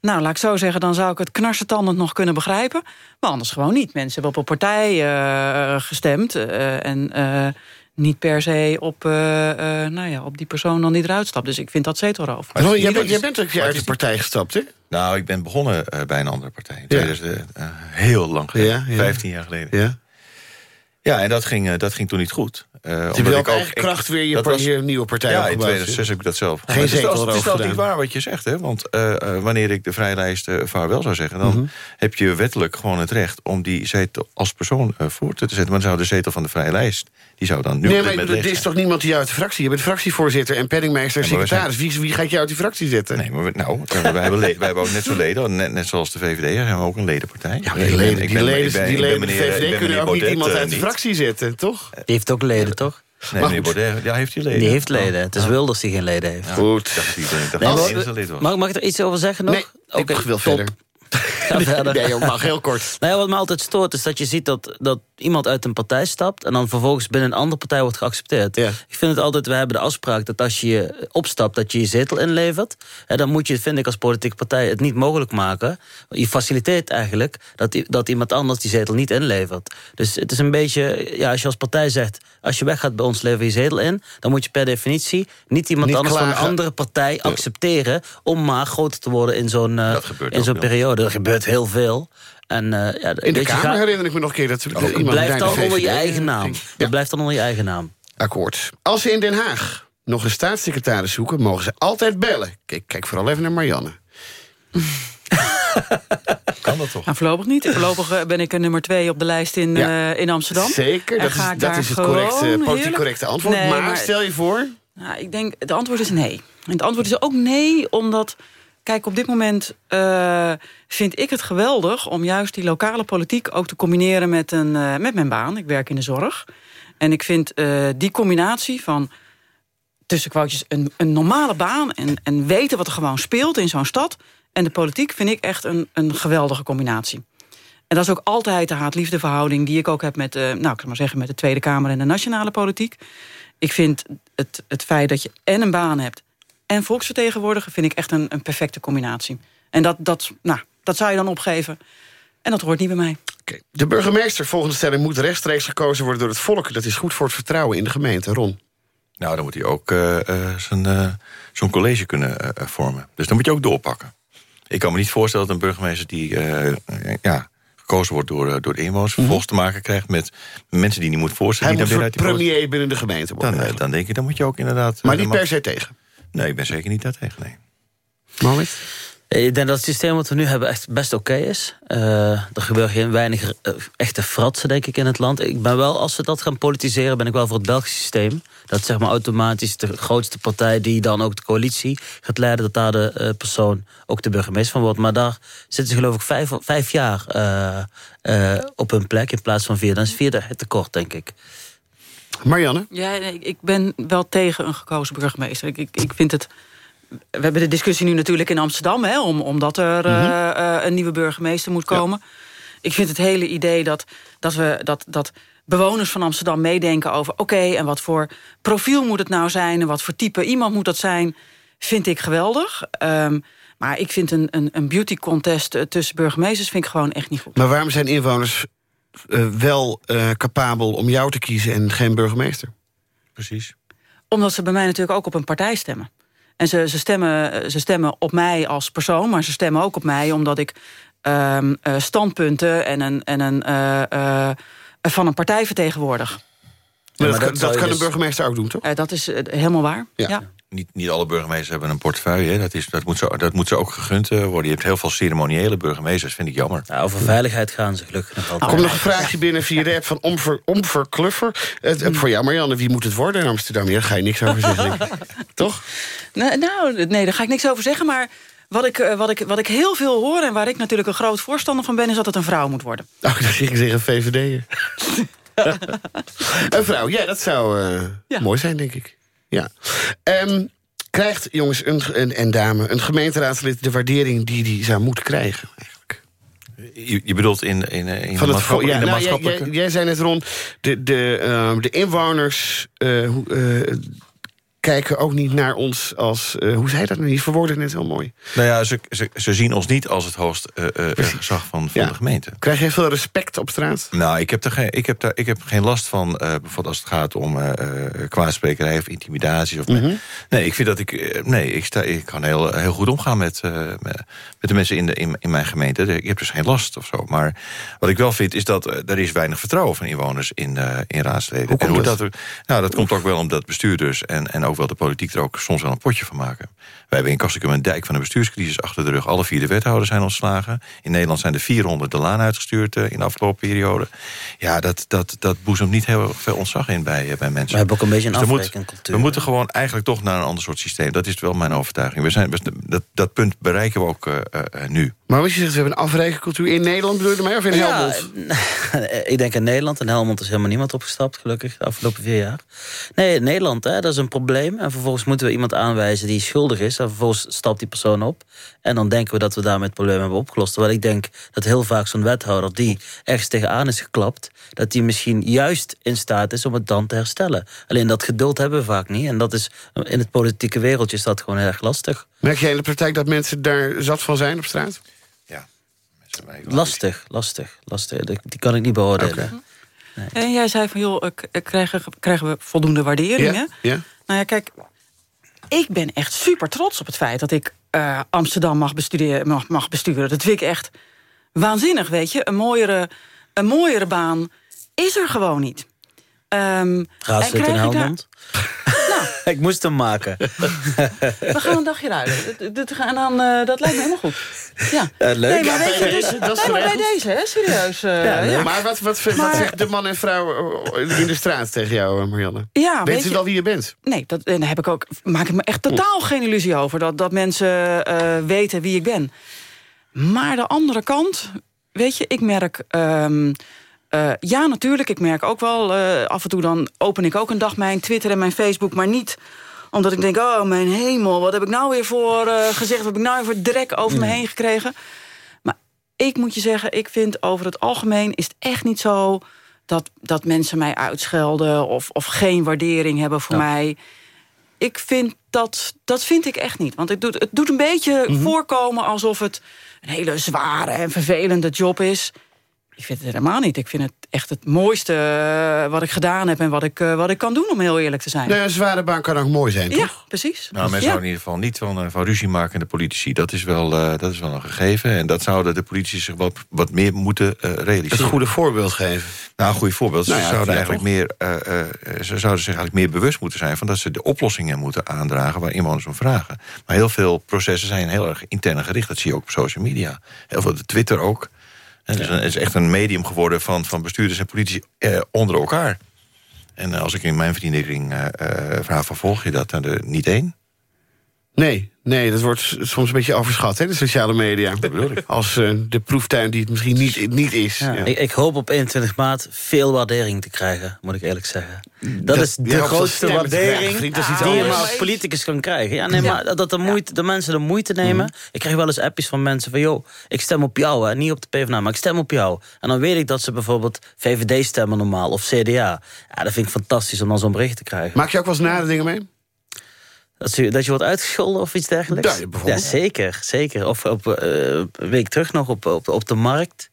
S5: nou, laat ik zo zeggen, dan zou ik het knarsetandend nog kunnen begrijpen. Maar anders gewoon niet. Mensen hebben op een partij eh, gestemd... eh, en eh, niet per se op, eh, eh, nou ja, op die persoon dan die eruit stapt. Dus ik vind dat zetelroof.
S3: Ron, jij, bent, jij bent ook uit de partij gestapt, hè?
S6: Nou, ik ben begonnen bij een andere partij. In 2000, eh, heel lang geleden.
S3: Ja, ja.
S6: 15 jaar geleden.
S3: Ja.
S6: Ja, en dat ging, eh, dat ging toen niet goed. Eh,
S3: wil
S6: ik
S3: op
S6: ook-
S3: eigen kracht weer je,
S6: dat
S3: par-
S6: was-
S3: je nieuwe partij
S6: Ja, in
S3: opgebouwd.
S6: 2006 heb ik dat zelf.
S3: Geen
S6: het is
S3: zetel
S6: het is niet waar wat je zegt, hè? Want eh, eh, wanneer ik de vrijlijst eh, vaarwel zou zeggen... dan
S3: Mhm.
S6: heb je wettelijk gewoon het recht om die zetel als persoon eh, voor te zetten. Maar dan zou de zetel van de vrije lijst, die zou dan nu
S3: Nee, maar
S6: dit
S3: is toch niemand die uit de fractie... Je bent fractievoorzitter en penningmeester en
S6: Ja,
S3: secretaris. Wie, wie gaat je uit die fractie zetten?
S6: Nee, maar we, nou, we hebben, ook net zo leden, net, net zoals de VVD, hebben we ook een ledenpartij.
S3: Ja, die leden, die leden, die leden van de VVD kunnen ook niet iemand
S6: eh,
S3: uit de
S6: niet.
S3: Fractie zetten, toch?
S4: Die heeft ook leden, toch?
S6: Nee,
S3: Maar
S6: meneer. Baudet, ja, heeft hij leden?
S4: Die heeft leden.
S6: Oh.
S4: Het is Wilders die geen leden heeft.
S3: Goed.
S4: Mag, mag ik er iets over zeggen nog?
S3: Nee,
S4: Oké,
S3: ik wil
S4: top.
S3: verder.
S4: Ga verder.
S3: Nee, joh, mag heel kort.
S4: Nou ja, wat me altijd stoort is dat je ziet dat, dat iemand uit een partij stapt... en dan vervolgens binnen een andere partij wordt geaccepteerd.
S3: Ja.
S4: Ik vind het altijd, we hebben de afspraak dat als je opstapt... dat je je zetel inlevert. En dan moet je, vind ik als politieke partij, het niet mogelijk maken. Je faciliteert eigenlijk dat, dat iemand anders die zetel niet inlevert. Dus het is een beetje, ja, als je als partij zegt... als je weggaat bij ons, lever je zetel in... dan moet je per definitie niet iemand
S3: Niet
S4: anders van een andere partij accepteren... om maar groter te worden in zo'n eh, in zo'n periode. Er gebeurt heel veel. En, eh, ja,
S3: In de Kamer
S4: ga-
S3: herinner ik me nog een keer dat er
S4: het
S3: iemand
S4: blijft
S3: bij de
S4: dan onder je eigen naam. Het
S3: Ja,
S4: blijft dan onder je eigen naam.
S3: akkoord. Als ze in Den Haag nog een staatssecretaris zoeken... mogen ze altijd bellen. Kijk, kijk vooral even naar Marianne.
S6: Kan dat toch?
S5: Nou, voorlopig niet. Voorlopig eh, ben ik een nummer twee op de lijst in,
S3: Ja.
S5: eh, in Amsterdam.
S3: Zeker, dat is, dat is het correcte, politiek correcte antwoord.
S5: Nee,
S3: maar,
S5: maar-
S3: stel je voor...
S5: Nou, ik denk, het antwoord is nee. En het antwoord is ook nee, omdat... Kijk, op dit moment eh, vind ik het geweldig... om juist die lokale politiek ook te combineren met, een, eh, met mijn baan. Ik werk in de zorg. En ik vind eh, die combinatie van tussen een, een normale baan... En, en weten wat er gewoon speelt in zo'n stad... en de politiek vind ik echt een, een geweldige combinatie. En dat is ook altijd de haat-liefde verhouding... die ik ook heb met, nou, ik zal maar zeggen, met de Tweede Kamer en de nationale politiek. Ik vind het, het feit dat je en een baan hebt... en volksvertegenwoordiger vind ik echt een, een perfecte combinatie. En dat, dat, nou, dat zou je dan opgeven. En dat hoort niet bij mij.
S3: Oké. De burgemeester volgens de stelling moet rechtstreeks gekozen worden door het volk. Dat is goed voor het vertrouwen in de gemeente. Ron.
S6: Nou, dan moet hij ook eh, eh, zijn, eh, zo'n college kunnen vormen. Dus dan moet je ook doorpakken. Ik kan me niet voorstellen dat een burgemeester die ja, gekozen wordt door, door de inwoners... vervolgens te maken krijgt met mensen die niet moet voorstellen.
S3: Hij
S6: die
S3: moet
S6: dan
S3: voor
S6: weer uit die
S3: premier binnen de gemeente
S6: dan,
S3: worden.
S6: eh, dan denk ik, dan moet je ook inderdaad...
S3: maar
S6: dan
S3: niet per se tegen.
S6: Nee, ik ben zeker niet daartegen, nee.
S3: Moment.
S4: Ik denk dat het systeem wat we nu hebben echt best oké is. Eh, er gebeuren geen weinig eh, echte fratsen, denk ik, in het land. Ik ben wel, als we dat gaan politiseren, ben ik wel voor het Belgische systeem. Dat zeg maar automatisch de grootste partij die dan ook de coalitie gaat leiden... dat daar de eh, persoon ook de burgemeester van wordt. Maar daar zitten ze geloof ik vijf, vijf jaar eh, eh, op hun plek in plaats van vier. Dan is vier echt te kort, denk ik.
S3: Marianne?
S5: Ja, ik ben wel tegen een gekozen burgemeester. Ik, ik, ik vind het... We hebben de discussie nu natuurlijk in Amsterdam... Hè, om, omdat er eh, eh, een nieuwe burgemeester moet komen. Ik vind het hele idee dat, dat, we, dat, dat bewoners van Amsterdam meedenken over... oké, en wat voor profiel moet het nou zijn... en wat voor type iemand moet dat zijn... vind ik geweldig. Ehm, maar ik vind een, een, een beauty contest eh, tussen burgemeesters... vind ik gewoon echt niet goed.
S3: Maar waarom zijn inwoners eh, wel eh, capabel om jou te kiezen en geen burgemeester?
S6: Precies.
S5: Omdat ze bij mij natuurlijk ook op een partij stemmen. En ze, ze, stemmen, ze stemmen op mij als persoon, maar ze stemmen ook op mij... omdat ik ehm, eh, standpunten en een, en een, eh, eh, van een partij vertegenwoordig.
S3: Maar
S4: maar
S3: dat,
S4: dat
S3: kan een
S4: dus-
S3: burgemeester ook doen, toch?
S5: Eh, dat is helemaal waar.
S3: Ja.
S5: Ja.
S6: Niet, niet alle burgemeesters hebben een portefeuille. Hè. Dat, is, dat, moet ze, dat moet ze ook gegund eh, worden. Je hebt heel veel ceremoniële burgemeesters, vind ik jammer.
S4: Ja, over veiligheid gaan ze gelukkig nog
S3: Er
S4: altijd.
S3: komt nog een vraagje binnen via de app van Omver, Omverkluffer. Het, eh, voor jou, Marianne, wie moet het worden in Amsterdam? Hier ga je niks over zeggen. Toch?
S5: Nee, nou, nee, daar ga ik niks over zeggen. Maar wat ik, eh, wat, ik, wat ik heel veel hoor en waar ik natuurlijk een groot voorstander van ben... is dat het een vrouw moet worden.
S3: Oh, dat zie ik zeggen VVD. een vrouw, ja, dat zou eh,
S5: Ja.
S3: mooi zijn, denk ik. Ja. Ehm, krijgt, jongens een, een, en dame, een gemeenteraadslid... de waardering die die zou moeten krijgen, eigenlijk?
S6: Je, je bedoelt in, in, in, de,
S3: het, ja,
S6: in de
S3: nou, jij, jij, jij zei net rond, de, de, ehm, de inwoners eh, hoe, eh, kijken ook niet naar ons als... eh, hoe zei dat? Je verwoordde het net heel mooi.
S6: Nou ja, ze, ze, ze zien ons niet als het hoogst eh, gezag van, van
S3: Ja.
S6: de gemeente.
S3: Krijg je veel respect op straat?
S6: Nou, ik heb, er geen, ik heb, daar, ik heb geen last van, bijvoorbeeld als het gaat om kwaadsprekerij of intimidaties. Of
S3: Mhm.
S6: Nee, ik vind dat ik. Nee, ik, sta, ik kan heel, heel goed omgaan met, met de mensen in, de, in, in mijn gemeente. Ik heb dus geen last of zo. Maar wat ik wel vind, is dat er is weinig vertrouwen van inwoners in, in raadsleden.
S3: Hoe komt
S6: en
S3: dat?
S6: er- nou, dat komt ook wel omdat bestuurders en, en ook wel de politiek er ook soms wel een potje van maken. Wij hebben in Kastikum een dijk van een bestuurscrisis achter de rug. Alle vier de wethouders zijn ontslagen. In Nederland zijn er 400 de laan uitgestuurd eh, in de afgelopen periode. Ja, dat, dat, dat boezemt niet heel veel ontzag in bij, eh, bij mensen.
S4: We hebben ook een beetje een
S6: Dus moet-
S4: afrekencultuur.
S6: We moeten gewoon eigenlijk toch naar een ander soort systeem. Dat is wel mijn overtuiging. We zijn, we- dat, dat punt bereiken we ook eh, eh, nu.
S3: Maar wat je zegt, we hebben een afrekencultuur in Nederland, bedoel je ermee? Of in Helmond?
S4: ik denk in Nederland. In Helmond is helemaal niemand opgestapt, gelukkig, de afgelopen vier jaar. Nee, in Nederland, hè, dat is een probleem. En vervolgens moeten we iemand aanwijzen die schuldig is. En vervolgens stapt die persoon op. En dan denken we dat we daarmee het probleem hebben opgelost. Terwijl ik denk dat heel vaak zo'n wethouder die ergens tegenaan is geklapt... dat die misschien juist in staat is om het dan te herstellen. Alleen dat geduld hebben we vaak niet. En dat is, in het politieke wereldje is dat gewoon heel erg lastig.
S3: Merk jij in de praktijk dat mensen daar zat van zijn op straat?
S4: Lastig, lastig, lastig. Die kan ik niet beoordelen.
S5: En jij zei van, joh, krijgen, krijgen we voldoende waardering, hè?
S3: Ja? ja?
S5: Nou ja, kijk, ik ben echt super trots op het feit dat ik eh, Amsterdam mag, bestuderen, mag, mag besturen. Dat vind ik echt waanzinnig, weet je. Een mooiere, een mooiere baan is er gewoon niet. Ehm, en
S4: Raadslid in
S5: krijg
S4: Helmond? ik moest hem maken.
S5: We gaan een dagje ruilen. En dan, eh, dat lijkt me helemaal goed. Ja.
S4: leuk.
S5: Nee, maar weet je,
S3: bij
S5: dus,
S3: deze, dat is
S5: nee, maar bij deze, hè, serieus. eh, ja.
S3: Maar wat, wat, wat
S5: Maar-
S3: zegt de man en vrouw in de straat tegen jou, eh, Marianne?
S5: Ja,
S3: Weet
S5: weet
S3: je wel wie je bent?
S5: Nee, dat, en daar heb ik ook, maak ik me echt totaal geen illusie over. Dat, dat mensen eh, weten wie ik ben. Maar de andere kant, weet je, ik merk... ehm, eh, ja, natuurlijk, ik merk ook wel... eh, af en toe dan open ik ook een dag mijn Twitter en mijn Facebook... maar niet omdat ik denk, oh mijn hemel... wat heb ik nou weer voor eh, gezegd? Wat heb ik nou weer voor drek over me heen gekregen? Maar ik moet je zeggen, ik vind over het algemeen... is het echt niet zo dat, dat mensen mij uitschelden... of, of geen waardering hebben voor mij ik vind dat, dat vind ik echt niet. Want het doet, het doet een beetje
S3: Mhm.
S5: voorkomen alsof het een hele zware en vervelende job is. Ik vind het helemaal niet. Ik vind het echt het mooiste eh, wat ik gedaan heb en wat ik, eh, wat ik kan doen, om heel eerlijk te zijn.
S3: Nee, een zware baan kan ook mooi zijn, toch?
S5: ja, precies.
S6: Nou, men
S5: Ja.
S6: zou in ieder geval niet van, eh, van ruzie maken in de politici. Dat is wel, eh, dat is wel een gegeven. En dat zouden de politici zich wat, wat meer moeten eh, realiseren.
S3: Het goede voorbeeld geven.
S6: Nou, een goed voorbeeld. Ze,
S3: Nou ja,
S6: zouden eigenlijk meer, eh, eh, ze zouden zich eigenlijk meer bewust moeten zijn... van dat ze de oplossingen moeten aandragen waar inwoners om vragen. Maar heel veel processen zijn heel erg intern gericht. Dat zie je ook op social media. Heel veel op Twitter ook. En Het, is een- het is echt een medium geworden van, van bestuurders en politici eh, onder elkaar. En eh, als ik in mijn vriendenring eh eh, vraag van volg je dat, dan er niet één.
S3: Nee, nee, dat wordt soms een beetje overschat, hè, de sociale media. Als eh, de proeftuin die het misschien niet, niet is. Ja.
S4: Ik, ik hoop op 21 maart veel waardering te krijgen, moet ik eerlijk zeggen. Dat,
S3: Dat-
S4: is de grootste
S3: stem
S4: waardering
S3: dat
S4: die je maar als politicus kan krijgen. Ja, nee, maar dat de, moeite, de mensen de moeite nemen.
S3: Mhm.
S4: Ik krijg wel eens appjes van mensen van... joh, ik stem op jou, hè, niet op de PvdA, maar ik stem op jou. En dan weet ik dat ze bijvoorbeeld VVD stemmen normaal of CDA. Ja, dat vind ik fantastisch om dan zo'n bericht te krijgen.
S3: Maak je ook wel eens nare dingen mee?
S4: Dat je, dat je wordt uitgescholden of iets dergelijks?
S3: Ja, bijvoorbeeld.
S4: zeker, zeker. Of op, eh, een week terug nog op, op, op de markt.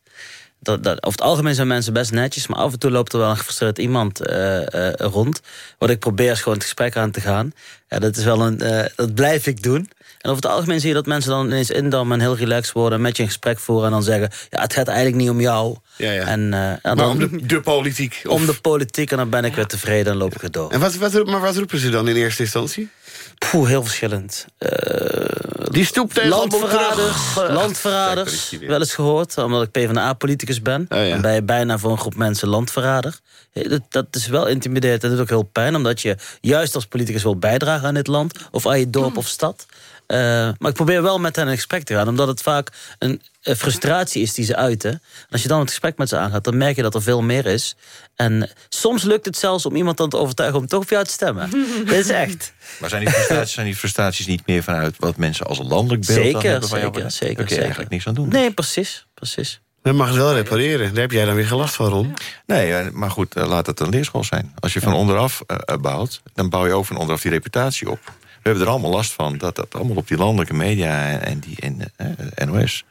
S4: Dat, dat, over het algemeen zijn mensen best netjes... maar af en toe loopt er wel een gefrustreerd iemand eh, eh, rond. Wat ik probeer is gewoon het gesprek aan te gaan. Ja, dat, is wel een, dat blijf ik doen. En over het algemeen zie je dat mensen dan ineens indammen... en heel relaxed worden, met je een gesprek voeren... en dan zeggen, ja, het gaat eigenlijk niet om jou.
S3: Ja, ja.
S4: En,
S3: Maar
S4: dan,
S3: om de, de politiek.
S4: om de politiek en dan ben ik weer tevreden en loop ik weer door.
S3: En wat, wat, maar wat roepen ze dan in eerste instantie?
S4: Poeh, heel verschillend. Eh,
S3: Die stoep tegen
S4: Landverraders,
S3: Kijk,
S4: landverraders, wel eens gehoord, omdat ik PvdA-politicus ben.
S3: Oh, ja.
S4: Dan ben je bijna voor een groep mensen landverrader. Dat, dat is wel intimiderend en dat doet ook heel pijn, omdat je juist als politicus wil bijdragen aan dit land, of aan je dorp of stad. Eh, maar ik probeer wel met hen in gesprek te gaan, omdat het vaak een, eh, frustratie is die ze uiten. En als je dan het gesprek met ze aangaat, dan merk je dat er veel meer is. En soms lukt het zelfs om iemand dan te overtuigen om toch op jou te stemmen. dat is echt.
S6: Maar zijn die, frustraties, zijn die frustraties niet meer vanuit wat mensen als een landelijk beeld dan
S4: Zeker,
S6: hebben? van jou?
S4: zeker,
S6: Daar
S4: zeker.
S6: kun je
S4: zeker.
S6: eigenlijk niks aan doen.
S4: Nee, precies, precies.
S3: Dan mag het wel repareren. Daar heb jij dan weer gelast van, Ron.
S6: Nee, eh, maar goed, laat het een leerschool zijn. Als je van onderaf bouwt, dan bouw je ook van onderaf die reputatie op. We hebben er allemaal last van, dat dat allemaal op die landelijke media en, die en, eh, NOS...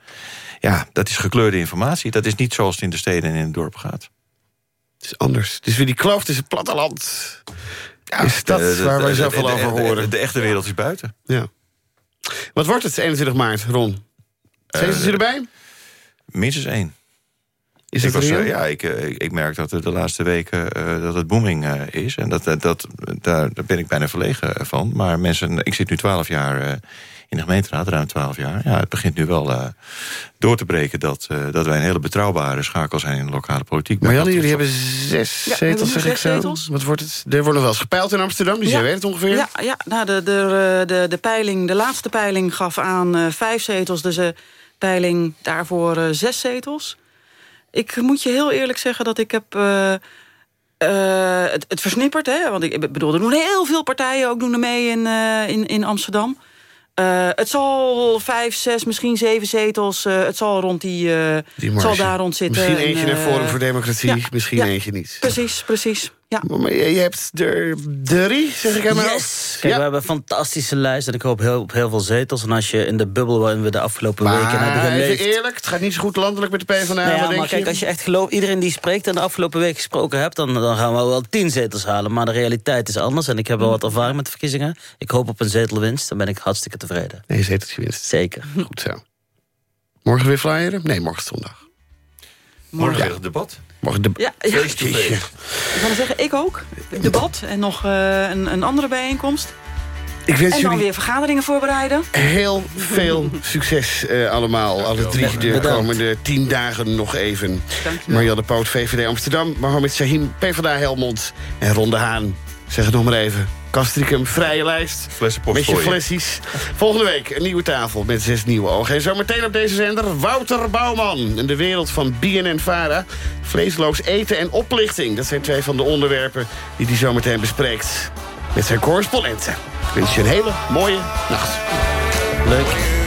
S6: Ja, dat is gekleurde informatie. Dat is niet zoals het in de steden en in het dorp gaat.
S3: Het is anders. Het is weer die kloof tussen het platteland. is dat
S6: de- de-
S3: waar wij zoveel over horen?
S6: De, de echte wereld is buiten.
S3: Ja. Wat wordt het, 21 maart, Ron? Zijn ze
S6: Eh,
S3: erbij?
S6: Minstens één.
S3: Is
S6: ik
S3: het
S6: was,
S3: reëel?
S6: eh, ja, ik, eh, ik, ik merk dat er de laatste weken eh, dat het booming eh, is. En dat, dat, dat, daar, daar ben ik bijna verlegen van. Maar mensen, ik zit nu 12 jaar eh, in de gemeenteraad, ruim 12 jaar. Ja, het begint nu wel eh, door te breken dat, eh, dat wij een hele betrouwbare schakel zijn in de lokale politiek.
S3: Marianne, jullie hebben zes
S5: Ja,
S3: zetels, zeg ik zo.
S5: zetels.
S3: Wat wordt het? Er wordt nog wel eens gepeild in Amsterdam, dus
S5: Ja.
S3: jij weet het ongeveer.
S5: Ja, ja nou, de, de, de, de, peiling, de laatste peiling gaf aan eh, vijf zetels. Dus de peiling daarvoor zes zetels. Ik moet je heel eerlijk zeggen dat ik heb... eh, eh, het, het versnippert, hè? Want ik bedoel, er doen heel veel partijen ook doen er mee in, eh, in, in Amsterdam. Het zal vijf, zes, misschien zeven zetels. het zal rond die,
S3: Die
S5: zal daar rond zitten.
S3: Misschien
S5: En,
S3: eentje naar Forum voor Democratie,
S5: ja,
S3: misschien
S5: ja.
S3: eentje niet.
S5: Precies, precies. Ja.
S3: Maar je, hebt er drie, zeg ik mijn
S4: Yes! Kijk,
S3: Ja.
S4: we hebben een fantastische lijst en ik hoop heel, op heel veel zetels. En als je in de bubbel waarin we de afgelopen weken hebben
S3: Maar
S4: geleefd...
S3: even eerlijk, het gaat niet zo goed landelijk met de PvdA.
S4: Nou ja, maar kijk,
S3: je?
S4: als je echt gelooft, iedereen die spreekt en de afgelopen week gesproken hebt, dan, dan gaan we wel tien zetels halen. Maar de realiteit is anders en ik heb wel wat ervaring met de verkiezingen. Ik hoop op een zetelwinst, dan ben ik hartstikke tevreden.
S3: Nee, zeteltje winst.
S4: Zeker.
S3: Goed zo. Morgen weer flyeren? Nee, morgen zondag.
S6: Morgen weer het debat.
S3: Morgen de...
S5: Ja, ja. Ik wil zeggen, ik ook. Debat en nog eh, een, een andere bijeenkomst.
S3: Ik wens
S5: En dan
S3: jullie
S5: weer vergaderingen voorbereiden.
S3: heel veel succes eh, allemaal. Alle drie de komende tien dagen nog even. Marianne Poot, VVD Amsterdam. Mohamed Shahim, PvdA Helmond. En Ron de Haan. Zeg het nog maar even. Castricum, vrije lijst. Met
S6: je.
S3: flessies. Volgende week een nieuwe tafel met zes nieuwe ogen. En zometeen op deze zender Wouter Bouwman. In de wereld van BNN-Vara. Vleesloos eten en oplichting. Dat zijn twee van de onderwerpen die hij zometeen bespreekt. Met zijn correspondenten. Ik wens je een hele mooie nacht.
S4: Leuk.